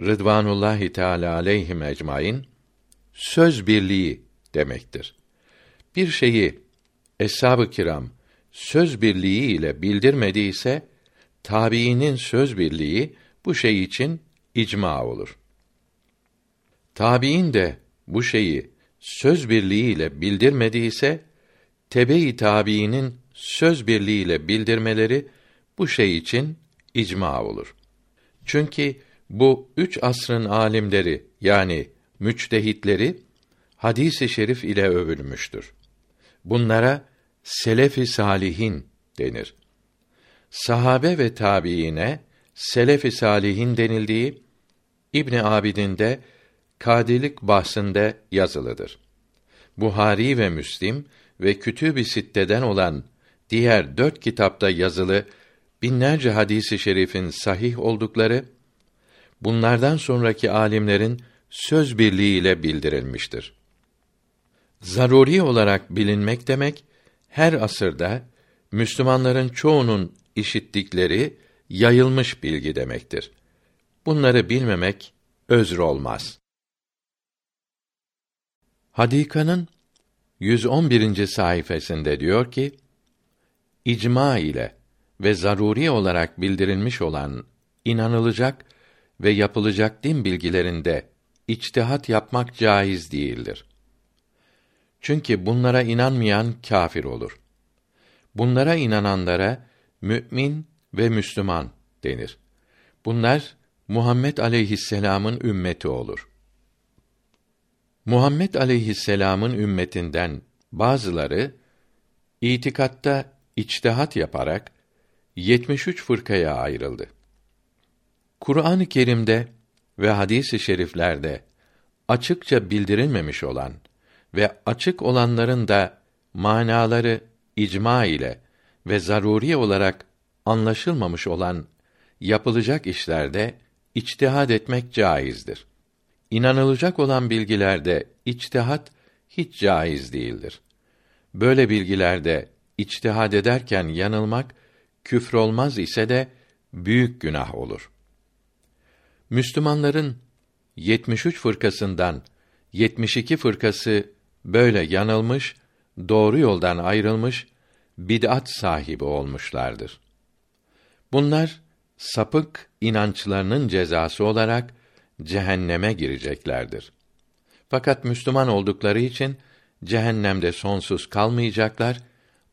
Rıdvanullahi Teala aleyhim ecmaîn söz birliği demektir. Bir şeyi eshab-ı kiram söz birliği ile bildirmediyse tabiinin söz birliği bu şey için icma olur. Tabiin de bu şeyi söz birliği ile bildirmediyse tebe-i tabiinin söz birliği ile bildirmeleri bu şey için icma olur. Çünkü bu üç asrın alimleri yani müçtehitleri hadisi şerif ile övülmüştür. Bunlara selefi salihin denir. Sahabe ve tabiine selefi salihin denildiği İbn Abidin de kadilik bahsinde yazılıdır. Buhari ve Müslim ve Kütüb-i Sitte'den olan diğer dört kitapta yazılı binlerce hadisi şerifin sahih oldukları bunlardan sonraki alimlerin söz birliğiyle bildirilmiştir. Zaruri olarak bilinmek demek her asırda Müslümanların çoğunun işittikleri yayılmış bilgi demektir. Bunları bilmemek özrü olmaz. Hadika'nın 111. sayfasında diyor ki: İcma ile ve zaruri olarak bildirilmiş olan inanılacak ve yapılacak din bilgilerinde içtihat yapmak caiz değildir. Çünkü bunlara inanmayan kâfir olur. Bunlara inananlara mümin ve Müslüman denir. Bunlar Muhammed aleyhisselam'ın ümmeti olur. Muhammed aleyhisselam'ın ümmetinden bazıları itikatta içtihat yaparak 73 fırkaya ayrıldı. Kur'an-ı Kerim'de ve hadis-i şeriflerde açıkça bildirilmemiş olan ve açık olanların da manaları icma ile ve zaruri olarak anlaşılmamış olan yapılacak işlerde içtihad etmek caizdir. İnanılacak olan bilgilerde içtihat hiç caiz değildir. Böyle bilgilerde içtihad ederken yanılmak küfür olmaz ise de büyük günah olur. Müslümanların 73 fırkasından 72 fırkası böyle yanılmış, doğru yoldan ayrılmış, bid'at sahibi olmuşlardır. Bunlar sapık inançlarının cezası olarak cehenneme gireceklerdir. Fakat Müslüman oldukları için cehennemde sonsuz kalmayacaklar,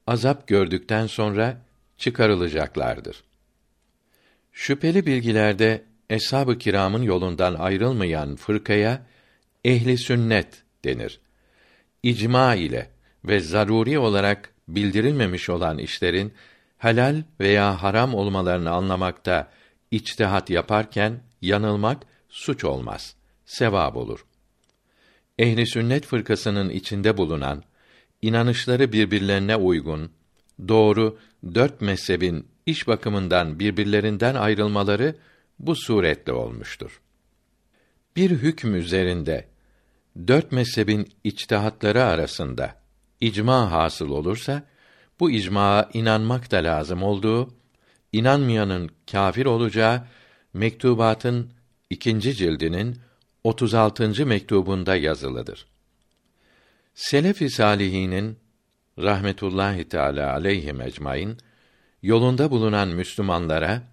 azap gördükten sonra çıkarılacaklardır. Şüpheli bilgilerde eshab-ı kiramın yolundan ayrılmayan fırkaya ehli sünnet denir. İcma ile ve zaruri olarak bildirilmemiş olan işlerin helal veya haram olmalarını anlamakta içtihat yaparken yanılmak suç olmaz, sevap olur. Ehli sünnet fırkasının içinde bulunan inanışları birbirlerine uygun, doğru dört mezhebin iş bakımından birbirlerinden ayrılmaları bu suretle olmuştur. Bir hüküm üzerinde dört mezhebin içtihatları arasında icma hasıl olursa bu icmaa inanmak da lazım olduğu, inanmayanın kâfir olacağı mektubatın ikinci cildinin 36. mektubunda yazılıdır. Selef-i salihinin rahmetullahi teala aleyhi ecmaîn yolunda bulunan Müslümanlara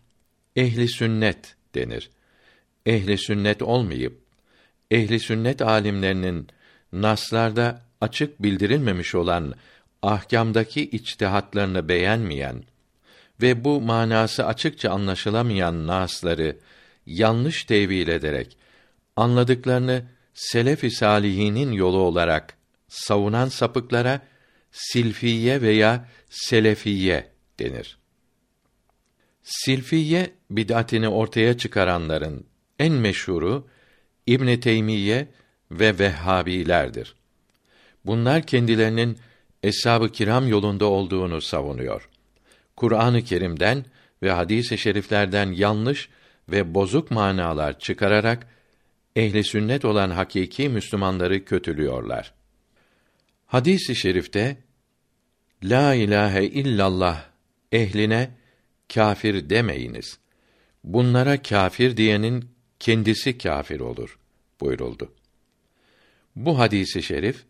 ehli sünnet denir. Ehli sünnet olmayıp ehli sünnet alimlerinin naslarda açık bildirilmemiş olan ahkamdaki içtihatlarını beğenmeyen ve bu manası açıkça anlaşılamayan nasları yanlış tevil ederek anladıklarını selef-i salihinin yolu olarak savunan sapıklara silfiye veya selefiye denir. Silfiye bid'atini ortaya çıkaranların en meşhuru İbn Teymiye ve Vehhabilerdir. Bunlar kendilerinin eshab-ı kiram yolunda olduğunu savunuyor. Kur'an-ı Kerim'den ve hadis-i şeriflerden yanlış ve bozuk manalar çıkararak ehli sünnet olan hakiki Müslümanları kötülüyorlar. Hadis-i şerifte La ilahe illallah ehline kafir demeyiniz. Bunlara kafir diyenin kendisi kafir olur buyuruldu. Bu hadisi şerif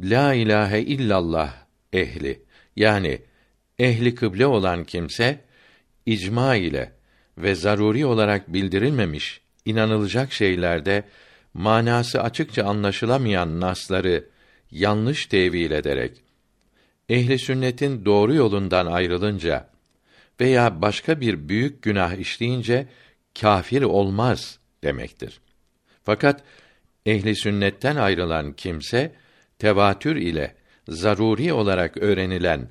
La ilahe illallah ehli yani ehli kıble olan kimse icma ile ve zaruri olarak bildirilmemiş inanılacak şeylerde manası açıkça anlaşılamayan nasları yanlış tevil ederek ehli sünnetin doğru yolundan ayrılınca veya başka bir büyük günah işleyince kafir olmaz demektir. Fakat ehli sünnetten ayrılan kimse tevatür ile zaruri olarak öğrenilen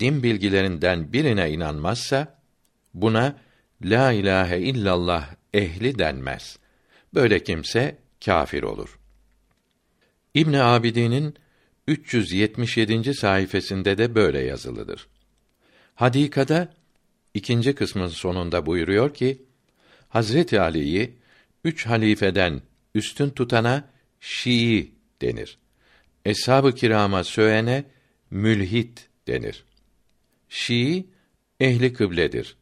din bilgilerinden birine inanmazsa buna la ilahe illallah ehli denmez. Böyle kimse kafir olur. İbn Abidin'in 377. sayfasında de böyle yazılıdır. Hadikada ikinci kısmın sonunda buyuruyor ki Hazreti Ali'yi üç halifeden üstün tutana Şii denir. Eshab-ı kirama söğene mülhit denir. Şii ehli kıbledir.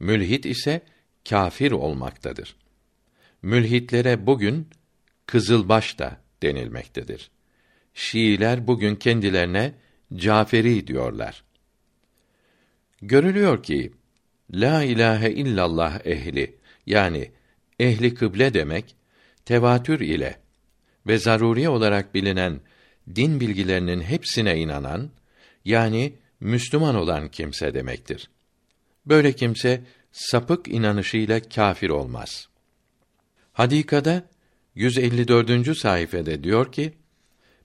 Mülhit ise kafir olmaktadır. Mülhitlere bugün kızılbaş da denilmektedir. Şiiler bugün kendilerine Caferi diyorlar. Görülüyor ki la ilahe illallah ehli yani ehli kıble demek tevatür ile ve zaruri olarak bilinen din bilgilerinin hepsine inanan yani Müslüman olan kimse demektir. Böyle kimse sapık inanışıyla kâfir olmaz. Hadikada 154. sayfede diyor ki: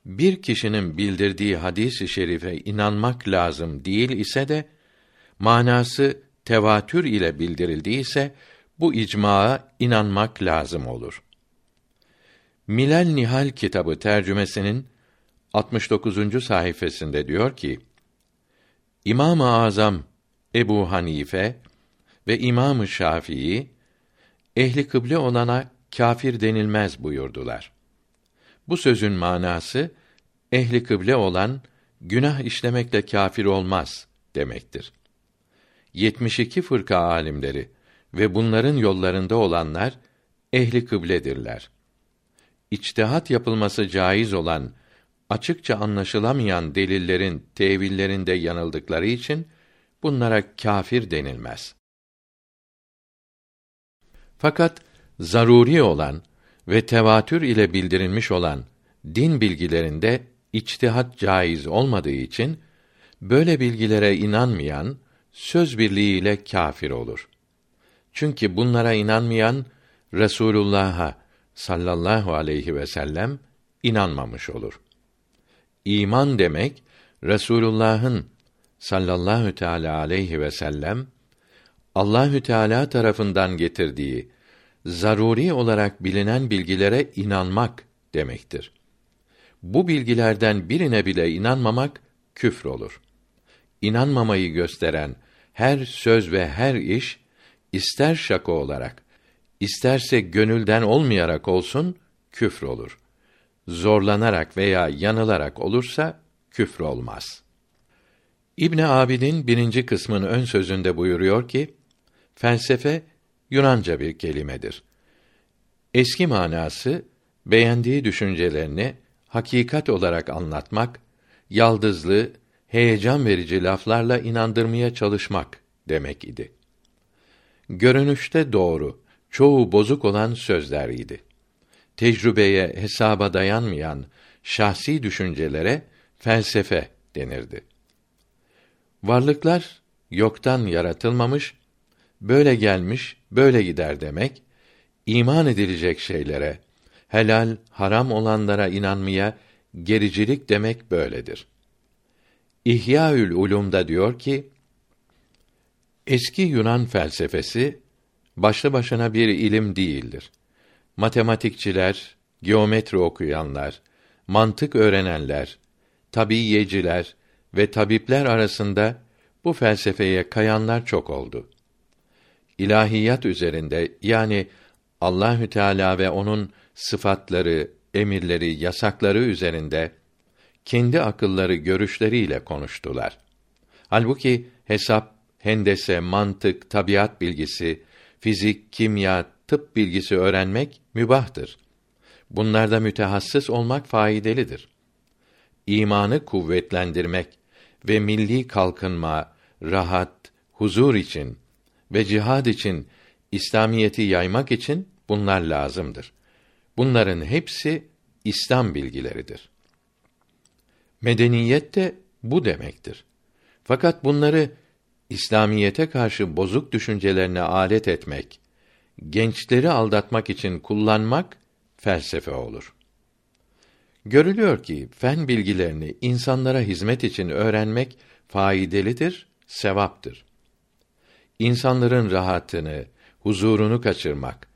Bir kişinin bildirdiği hadis-i şerife inanmak lazım değil ise de manası tevatür ile bildirildiyse bu icmaa inanmak lazım olur. Milal Nihal kitabı tercümesinin 69. sayfasında diyor ki: İmam-ı Azam Ebu Hanife ve İmam-ı Şafii ehli kıble olana kâfir denilmez buyurdular. Bu sözün manası ehli kıble olan günah işlemekle kâfir olmaz demektir. 72 fırka alimleri ve bunların yollarında olanlar ehli kıbledirler. İçtihat yapılması caiz olan açıkça anlaşılamayan delillerin tevillerinde yanıldıkları için bunlara kâfir denilmez. Fakat zaruri olan ve tevatür ile bildirilmiş olan din bilgilerinde içtihat caiz olmadığı için böyle bilgilere inanmayan söz birliğiyle kâfir olur. Çünkü bunlara inanmayan Resulullah'a sallallahu aleyhi ve sellem inanmamış olur. İman demek Resulullah'ın sallallahu teala aleyhi ve sellem Allahü Teala tarafından getirdiği zaruri olarak bilinen bilgilere inanmak demektir. Bu bilgilerden birine bile inanmamak küfür olur. İnanmamayı gösteren her söz ve her iş ister şaka olarak, isterse gönülden olmayarak olsun küfür olur. Zorlanarak veya yanılarak olursa küfür olmaz. İbn Abidin birinci kısmın ön sözünde buyuruyor ki, felsefe Yunanca bir kelimedir. Eski manası beğendiği düşüncelerini hakikat olarak anlatmak, yaldızlı, heyecan verici laflarla inandırmaya çalışmak demek idi. Görünüşte doğru, çoğu bozuk olan sözler idi. Tecrübeye, hesaba dayanmayan şahsi düşüncelere felsefe denirdi. Varlıklar yoktan yaratılmamış, böyle gelmiş, böyle gider demek, iman edilecek şeylere, helal, haram olanlara inanmaya gericilik demek böyledir. İhyaül Ulum'da diyor ki, eski Yunan felsefesi başlı başına bir ilim değildir. Matematikçiler, geometri okuyanlar, mantık öğrenenler, tabiyeciler ve tabipler arasında bu felsefeye kayanlar çok oldu. İlahiyat üzerinde yani Allahü Teala ve onun sıfatları, emirleri, yasakları üzerinde kendi akılları, görüşleriyle konuştular. Halbuki hesap, hendese, mantık, tabiat bilgisi, fizik, kimya, tıp bilgisi öğrenmek mübahtır. Bunlarda mütehassıs olmak faydalıdır. İmanı kuvvetlendirmek ve milli kalkınma, rahat, huzur için ve cihad için İslamiyeti yaymak için bunlar lazımdır. Bunların hepsi İslam bilgileridir. Medeniyet de bu demektir. Fakat bunları İslamiyete karşı bozuk düşüncelerine alet etmek, gençleri aldatmak için kullanmak felsefe olur. Görülüyor ki fen bilgilerini insanlara hizmet için öğrenmek faydalıdır, sevaptır. İnsanların rahatını, huzurunu kaçırmak,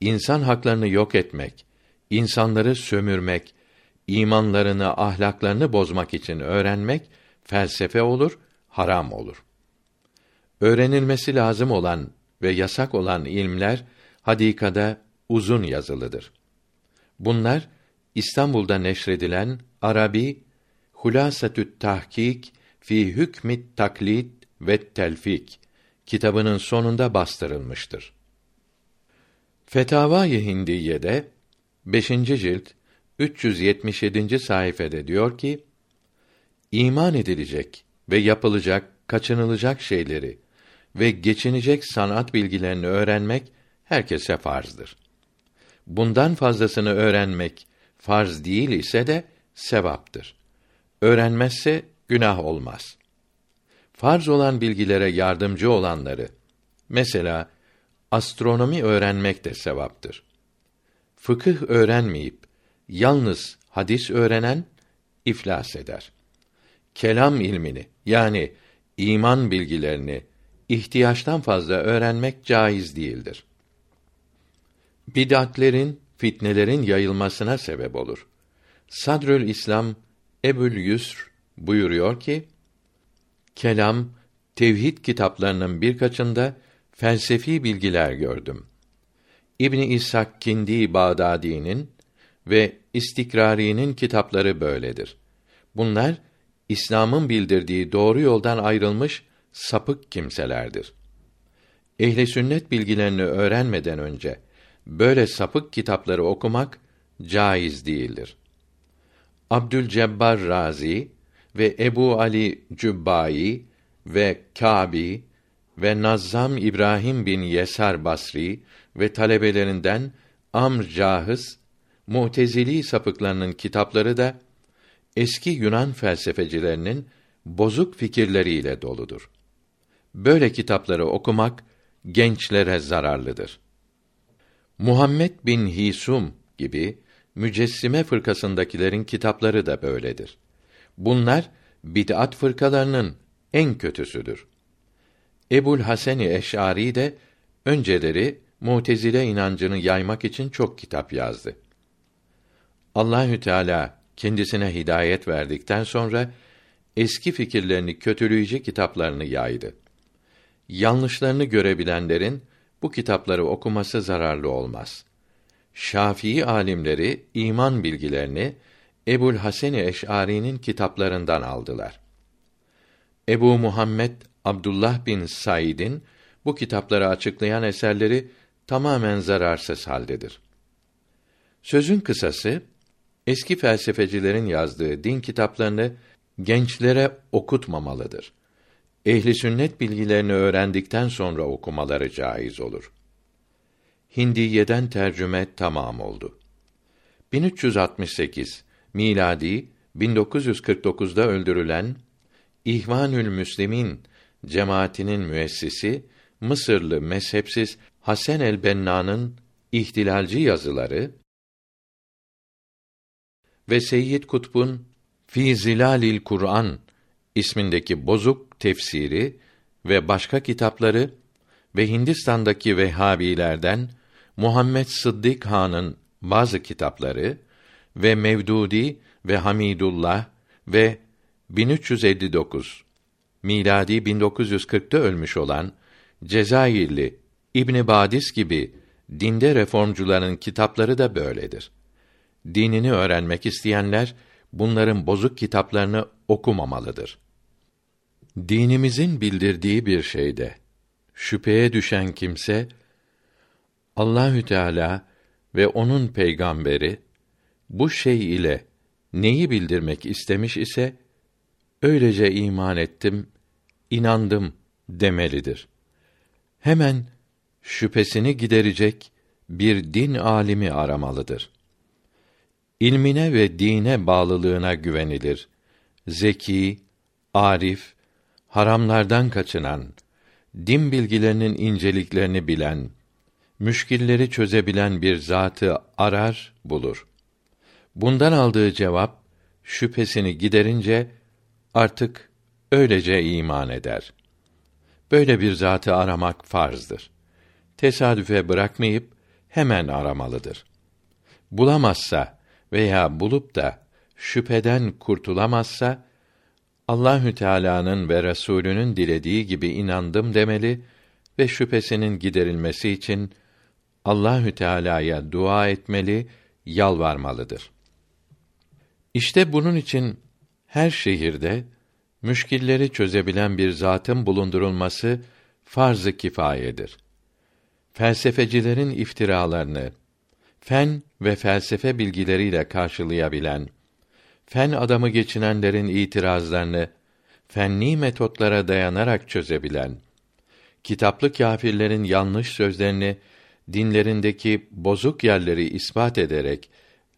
insan haklarını yok etmek, insanları sömürmek, imanlarını, ahlaklarını bozmak için öğrenmek felsefe olur, haram olur. Öğrenilmesi lazım olan ve yasak olan ilmler hadikada uzun yazılıdır. Bunlar İstanbul'da neşredilen Arabi Hulasatü't Tahkik fi Hükmit Taklit ve Telfik kitabının sonunda bastırılmıştır. Fetavâ-i Hindiye'de 5. cilt 377. sayfede diyor ki: İman edilecek ve yapılacak, kaçınılacak şeyleri ve geçinecek sanat bilgilerini öğrenmek herkese farzdır. Bundan fazlasını öğrenmek farz değil ise de sevaptır. Öğrenmezse günah olmaz. Farz olan bilgilere yardımcı olanları, mesela astronomi öğrenmek de sevaptır. Fıkıh öğrenmeyip yalnız hadis öğrenen iflas eder. Kelam ilmini yani iman bilgilerini ihtiyaçtan fazla öğrenmek caiz değildir. Bid'atlerin, fitnelerin yayılmasına sebep olur. Sadrül İslam Ebül Yusr buyuruyor ki: Kelam, tevhid kitaplarının birkaçında felsefi bilgiler gördüm. İbni İshak Kindi Bağdadi'nin ve İstikrari'nin kitapları böyledir. Bunlar İslam'ın bildirdiği doğru yoldan ayrılmış sapık kimselerdir. Ehli sünnet bilgilerini öğrenmeden önce böyle sapık kitapları okumak caiz değildir. Abdülcebbar Razi ve Ebu Ali Cübbai ve Kabi ve Nazzam İbrahim bin Yesar Basri ve talebelerinden Amr Cahız, Mu'tezili sapıklarının kitapları da eski Yunan felsefecilerinin bozuk fikirleriyle doludur. Böyle kitapları okumak gençlere zararlıdır. Muhammed bin Hisum gibi mücessime fırkasındakilerin kitapları da böyledir. Bunlar bid'at fırkalarının en kötüsüdür. Ebul Haseni Eş'ari de önceleri Mutezile inancını yaymak için çok kitap yazdı. Allahü Teala kendisine hidayet verdikten sonra eski fikirlerini kötüleyici kitaplarını yaydı. Yanlışlarını görebilenlerin bu kitapları okuması zararlı olmaz. Şafii alimleri iman bilgilerini Ebul Haseni Eş'ari'nin kitaplarından aldılar. Ebu Muhammed Abdullah bin Said'in bu kitapları açıklayan eserleri tamamen zararsız haldedir. Sözün kısası eski felsefecilerin yazdığı din kitaplarını gençlere okutmamalıdır. Ehli sünnet bilgilerini öğrendikten sonra okumaları caiz olur. Hindiye'den tercüme tamam oldu. 1368 miladi 1949'da öldürülen İhvanül Müslimin cemaatinin müessisi Mısırlı mezhepsiz Hasan el-Benna'nın ihtilalci yazıları ve Seyyid Kutb'un Fi Zilalil Kur'an ismindeki bozuk tefsiri ve başka kitapları ve Hindistan'daki Vehhabilerden Muhammed Sıddık Han'ın bazı kitapları ve Mevdudi ve Hamidullah ve 1359 miladi 1940'ta ölmüş olan Cezayirli İbn Badis gibi dinde reformcuların kitapları da böyledir. Dinini öğrenmek isteyenler bunların bozuk kitaplarını okumamalıdır. Dinimizin bildirdiği bir şeyde şüpheye düşen kimse Allahü Teala ve onun peygamberi bu şey ile neyi bildirmek istemiş ise öylece iman ettim, inandım demelidir. Hemen şüphesini giderecek bir din alimi aramalıdır. İlmine ve dine bağlılığına güvenilir. Zeki, arif, haramlardan kaçınan, din bilgilerinin inceliklerini bilen, müşkilleri çözebilen bir zatı arar, bulur. Bundan aldığı cevap şüphesini giderince artık öylece iman eder. Böyle bir zatı aramak farzdır. Tesadüfe bırakmayıp hemen aramalıdır. Bulamazsa veya bulup da şüpheden kurtulamazsa Allahü Teala'nın ve Resulünün dilediği gibi inandım demeli ve şüphesinin giderilmesi için Allahü Teala'ya dua etmeli, yalvarmalıdır. İşte bunun için her şehirde müşkilleri çözebilen bir zatın bulundurulması farz-ı kifayedir. Felsefecilerin iftiralarını fen ve felsefe bilgileriyle karşılayabilen, fen adamı geçinenlerin itirazlarını fenni metotlara dayanarak çözebilen, kitaplı kâfirlerin yanlış sözlerini dinlerindeki bozuk yerleri ispat ederek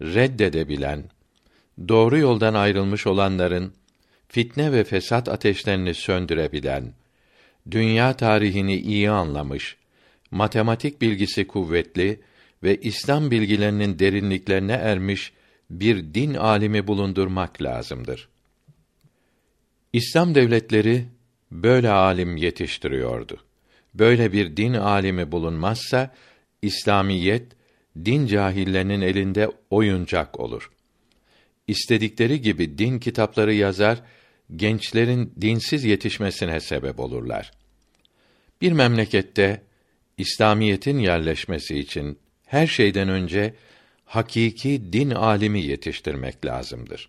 reddedebilen, doğru yoldan ayrılmış olanların fitne ve fesat ateşlerini söndürebilen, dünya tarihini iyi anlamış, matematik bilgisi kuvvetli ve İslam bilgilerinin derinliklerine ermiş bir din alimi bulundurmak lazımdır. İslam devletleri böyle alim yetiştiriyordu. Böyle bir din alimi bulunmazsa İslamiyet din cahillerinin elinde oyuncak olur. İstedikleri gibi din kitapları yazar, gençlerin dinsiz yetişmesine sebep olurlar. Bir memlekette İslamiyetin yerleşmesi için her şeyden önce hakiki din alimi yetiştirmek lazımdır.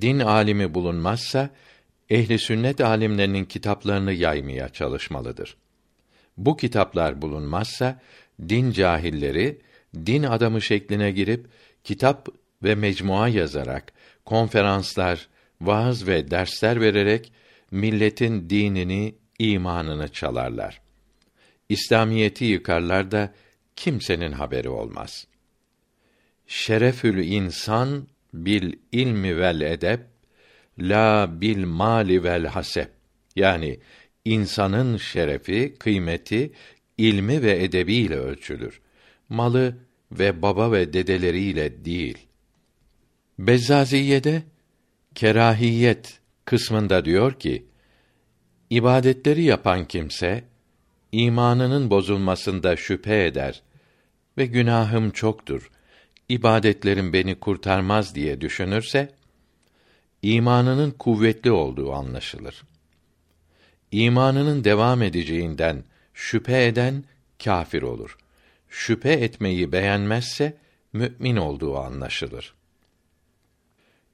Din alimi bulunmazsa ehli sünnet alimlerinin kitaplarını yaymaya çalışmalıdır. Bu kitaplar bulunmazsa din cahilleri din adamı şekline girip kitap ve mecmua yazarak konferanslar, vaaz ve dersler vererek milletin dinini, imanını çalarlar. İslamiyeti yıkarlar da kimsenin haberi olmaz. Şerefül insan bil ilmi vel edep la bil mali vel hasep. Yani insanın şerefi, kıymeti ilmi ve edebiyle ölçülür. Malı ve baba ve dedeleriyle değil. Bezzaziye'de kerahiyet kısmında diyor ki ibadetleri yapan kimse imanının bozulmasında şüphe eder ve günahım çoktur. İbadetlerim beni kurtarmaz diye düşünürse imanının kuvvetli olduğu anlaşılır. İmanının devam edeceğinden şüphe eden kâfir olur. Şüphe etmeyi beğenmezse mümin olduğu anlaşılır.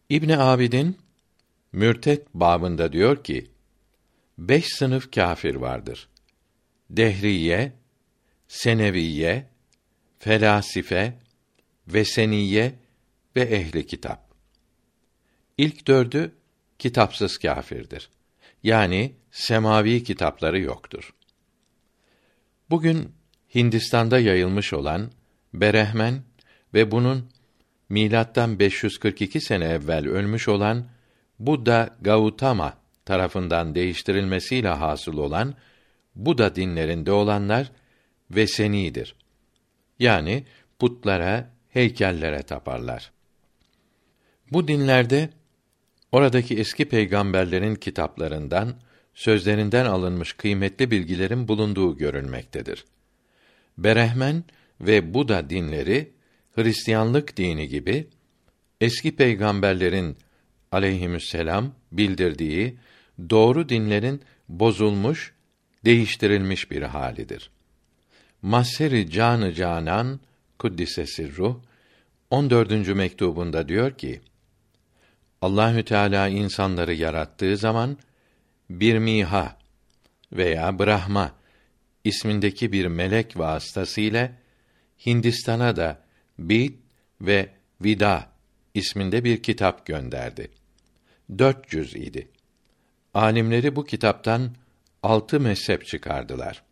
İbn Abidin Mürtet babında diyor ki: Beş sınıf kâfir vardır. Dehriye, Seneviye, felasife, veseniye ve ehli kitap. İlk dördü kitapsız kâfirdir. Yani semavi kitapları yoktur. Bugün Hindistan'da yayılmış olan Berehmen ve bunun milattan 542 sene evvel ölmüş olan Buddha Gautama tarafından değiştirilmesiyle hasıl olan Buda dinlerinde olanlar vesenidir. Yani putlara, heykellere taparlar. Bu dinlerde oradaki eski peygamberlerin kitaplarından, sözlerinden alınmış kıymetli bilgilerin bulunduğu görülmektedir. Berehmen ve Buda dinleri Hristiyanlık dini gibi eski peygamberlerin aleyhisselam bildirdiği doğru dinlerin bozulmuş, değiştirilmiş bir halidir. Mahseri Canı Canan Kuddisesi Ruh 14. mektubunda diyor ki: Allahü Teala insanları yarattığı zaman bir miha veya Brahma ismindeki bir melek vasıtasıyla Hindistan'a da Bid ve Vida isminde bir kitap gönderdi. Dört cüz idi. Alimleri bu kitaptan altı mezhep çıkardılar.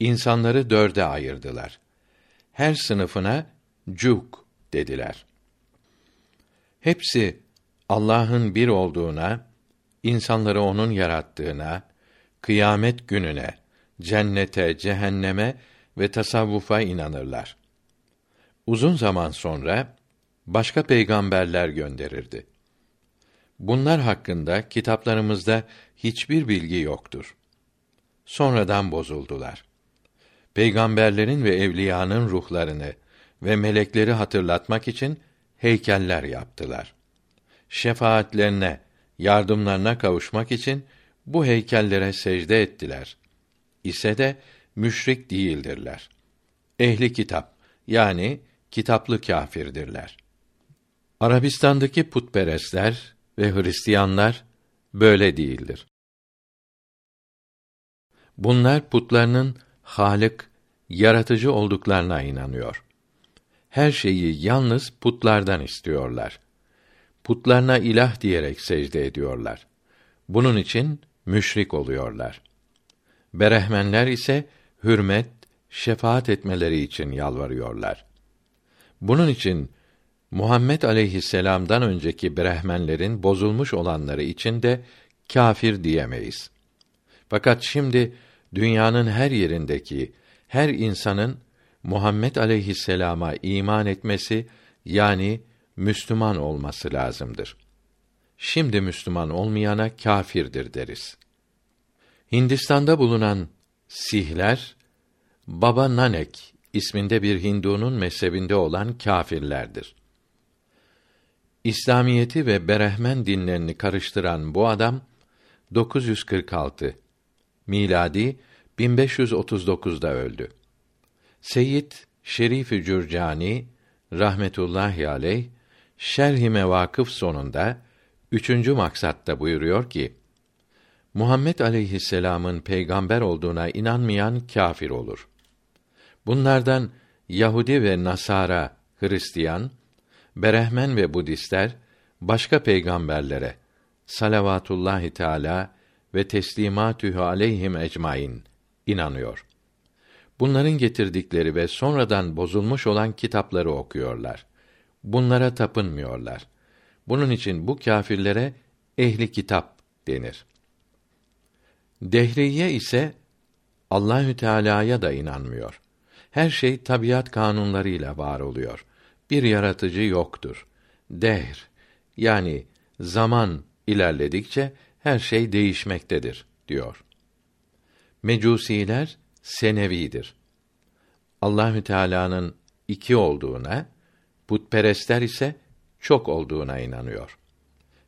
İnsanları dörde ayırdılar. Her sınıfına cuk dediler. Hepsi Allah'ın bir olduğuna, insanları onun yarattığına, kıyamet gününe, cennete, cehenneme ve tasavvufa inanırlar. Uzun zaman sonra başka peygamberler gönderirdi. Bunlar hakkında kitaplarımızda hiçbir bilgi yoktur. Sonradan bozuldular. Peygamberlerin ve evliyanın ruhlarını ve melekleri hatırlatmak için heykeller yaptılar. Şefaatlerine, yardımlarına kavuşmak için bu heykellere secde ettiler. İse de müşrik değildirler. Ehli kitap yani kitaplı kâfirdirler. Arabistan'daki putperestler ve Hristiyanlar böyle değildir. Bunlar putlarının Halık, yaratıcı olduklarına inanıyor. Her şeyi yalnız putlardan istiyorlar. Putlarına ilah diyerek secde ediyorlar. Bunun için müşrik oluyorlar. Berehmenler ise hürmet, şefaat etmeleri için yalvarıyorlar. Bunun için Muhammed aleyhisselam'dan önceki Brehmenlerin bozulmuş olanları için de kâfir diyemeyiz. Fakat şimdi dünyanın her yerindeki her insanın Muhammed aleyhisselama iman etmesi yani Müslüman olması lazımdır. Şimdi Müslüman olmayana kâfirdir deriz. Hindistan'da bulunan Sihler Baba Nanek isminde bir Hindu'nun mezhebinde olan kâfirlerdir. İslamiyeti ve Berehmen dinlerini karıştıran bu adam 946 miladi 1539'da öldü. Seyyid Şerif-i Cürcani rahmetullahi aleyh Şerh-i Mevakıf sonunda üçüncü maksatta buyuruyor ki: Muhammed aleyhisselam'ın peygamber olduğuna inanmayan kâfir olur. Bunlardan Yahudi ve Nasara, Hristiyan, Berehmen ve Budistler başka peygamberlere salavatullahi teala ve teslimatühü aleyhim ecmaîn inanıyor. Bunların getirdikleri ve sonradan bozulmuş olan kitapları okuyorlar. Bunlara tapınmıyorlar. Bunun için bu kâfirlere ehli kitap denir. Dehriye ise Allahü Teala'ya da inanmıyor. Her şey tabiat kanunlarıyla var oluyor. Bir yaratıcı yoktur. Dehr yani zaman ilerledikçe her şey değişmektedir diyor. Mecusiler senevidir. Allahü Teala'nın iki olduğuna, putperestler ise çok olduğuna inanıyor.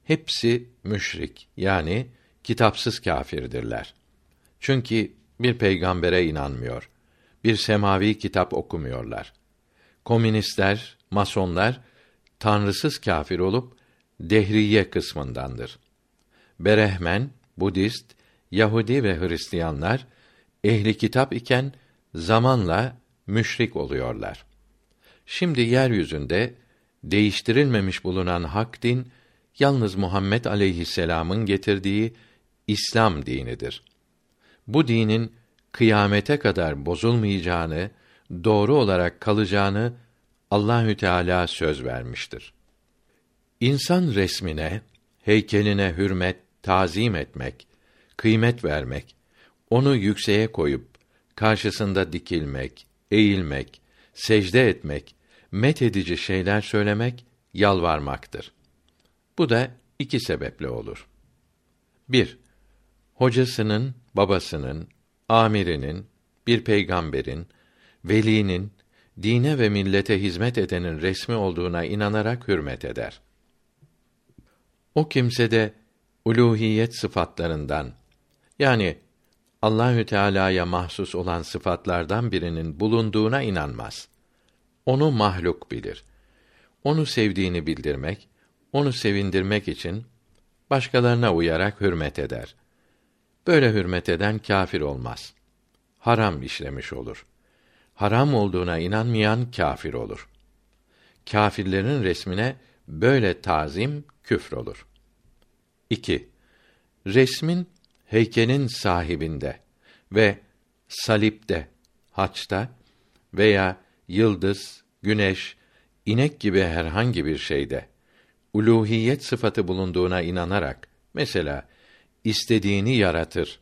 Hepsi müşrik yani kitapsız kâfirdirler. Çünkü bir peygambere inanmıyor. Bir semavi kitap okumuyorlar. Komünistler, masonlar tanrısız kâfir olup dehriye kısmındandır. Berehmen, Budist, Yahudi ve Hristiyanlar ehli kitap iken zamanla müşrik oluyorlar. Şimdi yeryüzünde değiştirilmemiş bulunan hak din yalnız Muhammed aleyhisselam'ın getirdiği İslam dinidir. Bu dinin kıyamete kadar bozulmayacağını, doğru olarak kalacağını Allahü Teala söz vermiştir. İnsan resmine, heykeline hürmet, tazim etmek, kıymet vermek, onu yükseğe koyup karşısında dikilmek, eğilmek, secde etmek, met edici şeyler söylemek yalvarmaktır. Bu da iki sebeple olur. 1. Hocasının, babasının, amirinin, bir peygamberin, velinin, dine ve millete hizmet edenin resmi olduğuna inanarak hürmet eder. O kimse de uluhiyet sıfatlarından yani Allahü Teala'ya mahsus olan sıfatlardan birinin bulunduğuna inanmaz. Onu mahluk bilir. Onu sevdiğini bildirmek, onu sevindirmek için başkalarına uyarak hürmet eder. Böyle hürmet eden kâfir olmaz. Haram işlemiş olur. Haram olduğuna inanmayan kâfir olur. Kâfirlerin resmine böyle tazim küfr olur. 2. Resmin heykelin sahibinde ve salipte, haçta veya yıldız, güneş, inek gibi herhangi bir şeyde uluhiyet sıfatı bulunduğuna inanarak mesela istediğini yaratır,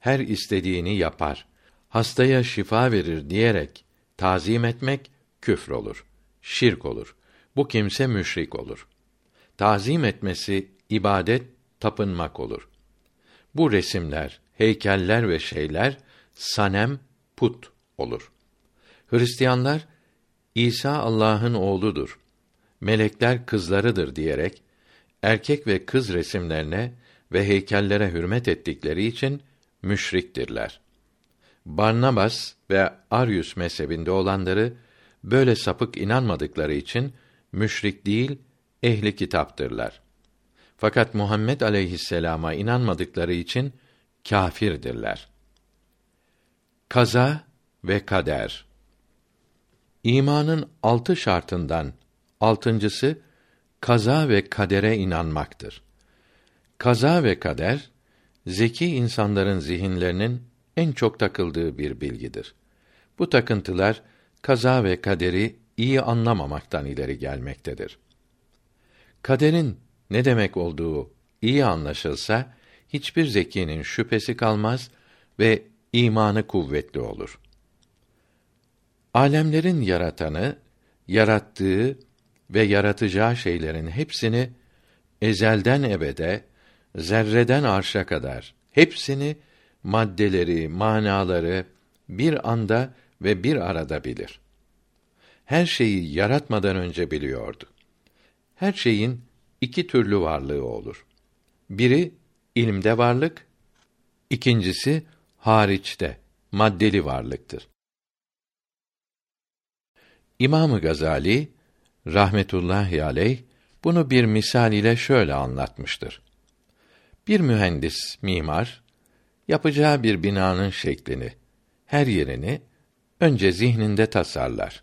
her istediğini yapar, hastaya şifa verir diyerek tazim etmek küfr olur, şirk olur. Bu kimse müşrik olur. Tazim etmesi ibadet, tapınmak olur. Bu resimler, heykeller ve şeyler sanem, put olur. Hristiyanlar İsa Allah'ın oğludur. Melekler kızlarıdır diyerek erkek ve kız resimlerine ve heykellere hürmet ettikleri için müşriktirler. Barnabas ve Aryus mezhebinde olanları böyle sapık inanmadıkları için müşrik değil, ehli kitaptırlar. Fakat Muhammed aleyhisselama inanmadıkları için kâfirdirler. Kaza ve kader. İmanın altı şartından altıncısı kaza ve kadere inanmaktır. Kaza ve kader zeki insanların zihinlerinin en çok takıldığı bir bilgidir. Bu takıntılar kaza ve kaderi iyi anlamamaktan ileri gelmektedir. Kaderin ne demek olduğu iyi anlaşılsa hiçbir zekinin şüphesi kalmaz ve imanı kuvvetli olur. Alemlerin yaratanı, yarattığı ve yaratacağı şeylerin hepsini ezelden ebede, zerreden arşa kadar hepsini maddeleri, manaları bir anda ve bir arada bilir. Her şeyi yaratmadan önce biliyordu. Her şeyin iki türlü varlığı olur. Biri ilimde varlık, ikincisi hariçte maddeli varlıktır. İmamı Gazali rahmetullahi aleyh bunu bir misal ile şöyle anlatmıştır. Bir mühendis, mimar yapacağı bir binanın şeklini, her yerini önce zihninde tasarlar.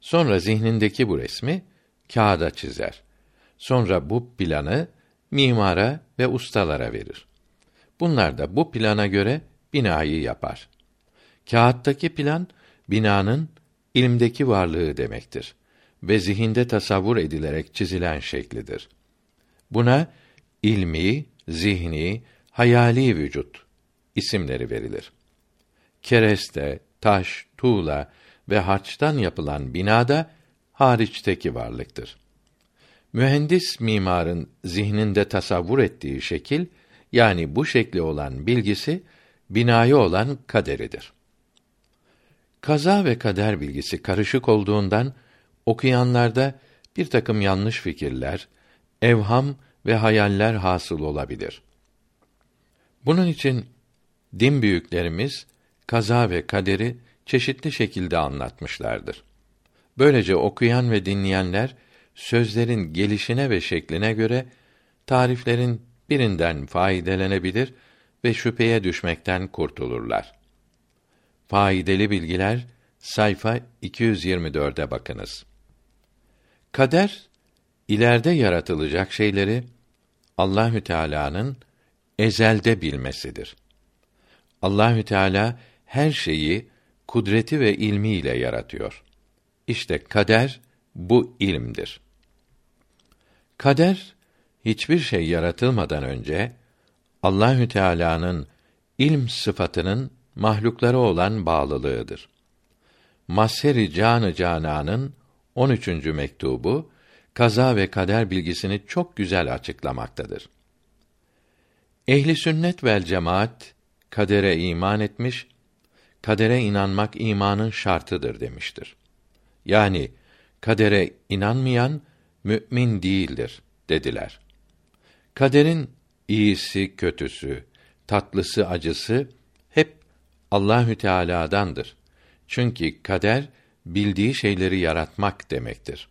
Sonra zihnindeki bu resmi kağıda çizer. Sonra bu planı mimara ve ustalara verir. Bunlar da bu plana göre binayı yapar. Kağıttaki plan binanın ilimdeki varlığı demektir ve zihinde tasavvur edilerek çizilen şeklidir. Buna ilmi, zihni, hayali vücut isimleri verilir. Kereste, taş, tuğla ve harçtan yapılan binada hariçteki varlıktır. Mühendis mimarın zihninde tasavvur ettiği şekil yani bu şekli olan bilgisi binayı olan kaderidir. Kaza ve kader bilgisi karışık olduğundan okuyanlarda bir takım yanlış fikirler, evham ve hayaller hasıl olabilir. Bunun için din büyüklerimiz kaza ve kaderi çeşitli şekilde anlatmışlardır. Böylece okuyan ve dinleyenler sözlerin gelişine ve şekline göre tariflerin birinden faydelenebilir ve şüpheye düşmekten kurtulurlar. Faydalı bilgiler sayfa 224'e bakınız. Kader ileride yaratılacak şeyleri Allahü Teala'nın ezelde bilmesidir. Allahü Teala her şeyi kudreti ve ilmiyle yaratıyor. İşte kader bu ilimdir. Kader hiçbir şey yaratılmadan önce Allahü Teala'nın ilm sıfatının mahluklara olan bağlılığıdır. Maseri Canı Canan'ın 13. mektubu kaza ve kader bilgisini çok güzel açıklamaktadır. Ehli sünnet vel cemaat kadere iman etmiş, kadere inanmak imanın şartıdır demiştir. Yani kadere inanmayan mümin değildir dediler. Kaderin iyisi, kötüsü, tatlısı, acısı hep Allahü Teala'dandır. Çünkü kader bildiği şeyleri yaratmak demektir.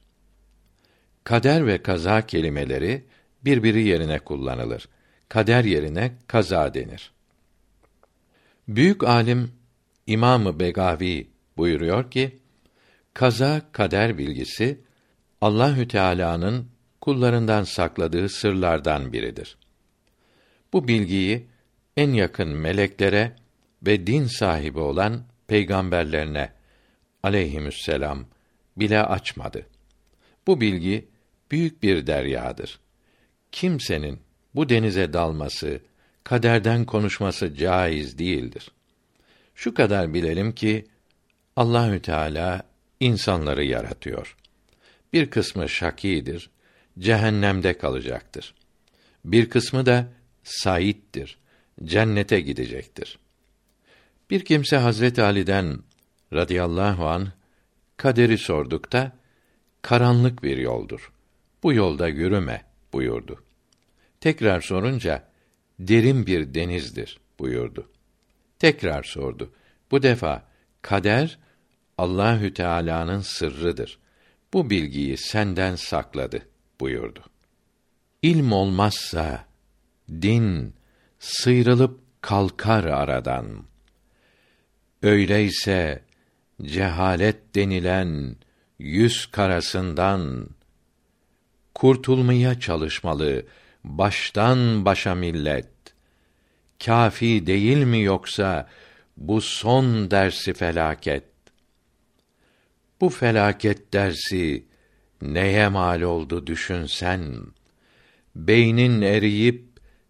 Kader ve kaza kelimeleri birbiri yerine kullanılır. Kader yerine kaza denir. Büyük alim İmamı Begavi buyuruyor ki: Kaza kader bilgisi Allahü Teala'nın kullarından sakladığı sırlardan biridir. Bu bilgiyi en yakın meleklere ve din sahibi olan peygamberlerine aleyhisselam bile açmadı. Bu bilgi büyük bir deryadır. Kimsenin bu denize dalması, kaderden konuşması caiz değildir. Şu kadar bilelim ki Allahü Teala insanları yaratıyor. Bir kısmı şakidir, cehennemde kalacaktır. Bir kısmı da saittir, cennete gidecektir. Bir kimse Hazret Ali'den radıyallahu an kaderi sordukta karanlık bir yoldur. Bu yolda yürüme buyurdu. Tekrar sorunca derin bir denizdir buyurdu. Tekrar sordu. Bu defa kader Allahü Teala'nın sırrıdır. Bu bilgiyi senden sakladı buyurdu. İlm olmazsa din sıyrılıp kalkar aradan. Öyleyse cehalet denilen yüz karasından kurtulmaya çalışmalı baştan başa millet. Kafi değil mi yoksa bu son dersi felaket? Bu felaket dersi neye mal oldu düşünsen? Beynin eriyip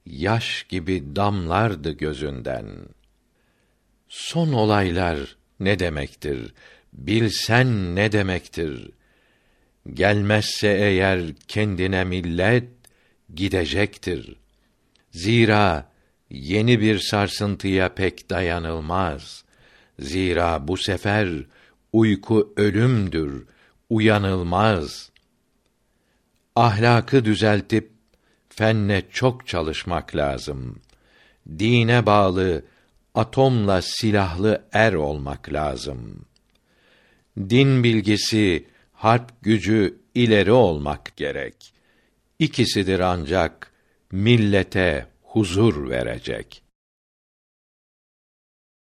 yaş gibi damlardı gözünden. Son olaylar ne demektir? Bilsen ne demektir? Gelmezse eğer kendine millet gidecektir. Zira yeni bir sarsıntıya pek dayanılmaz. Zira bu sefer uyku ölümdür, uyanılmaz. Ahlakı düzeltip fenne çok çalışmak lazım. Dine bağlı atomla silahlı er olmak lazım. Din bilgisi, harp gücü ileri olmak gerek. İkisidir ancak millete huzur verecek.''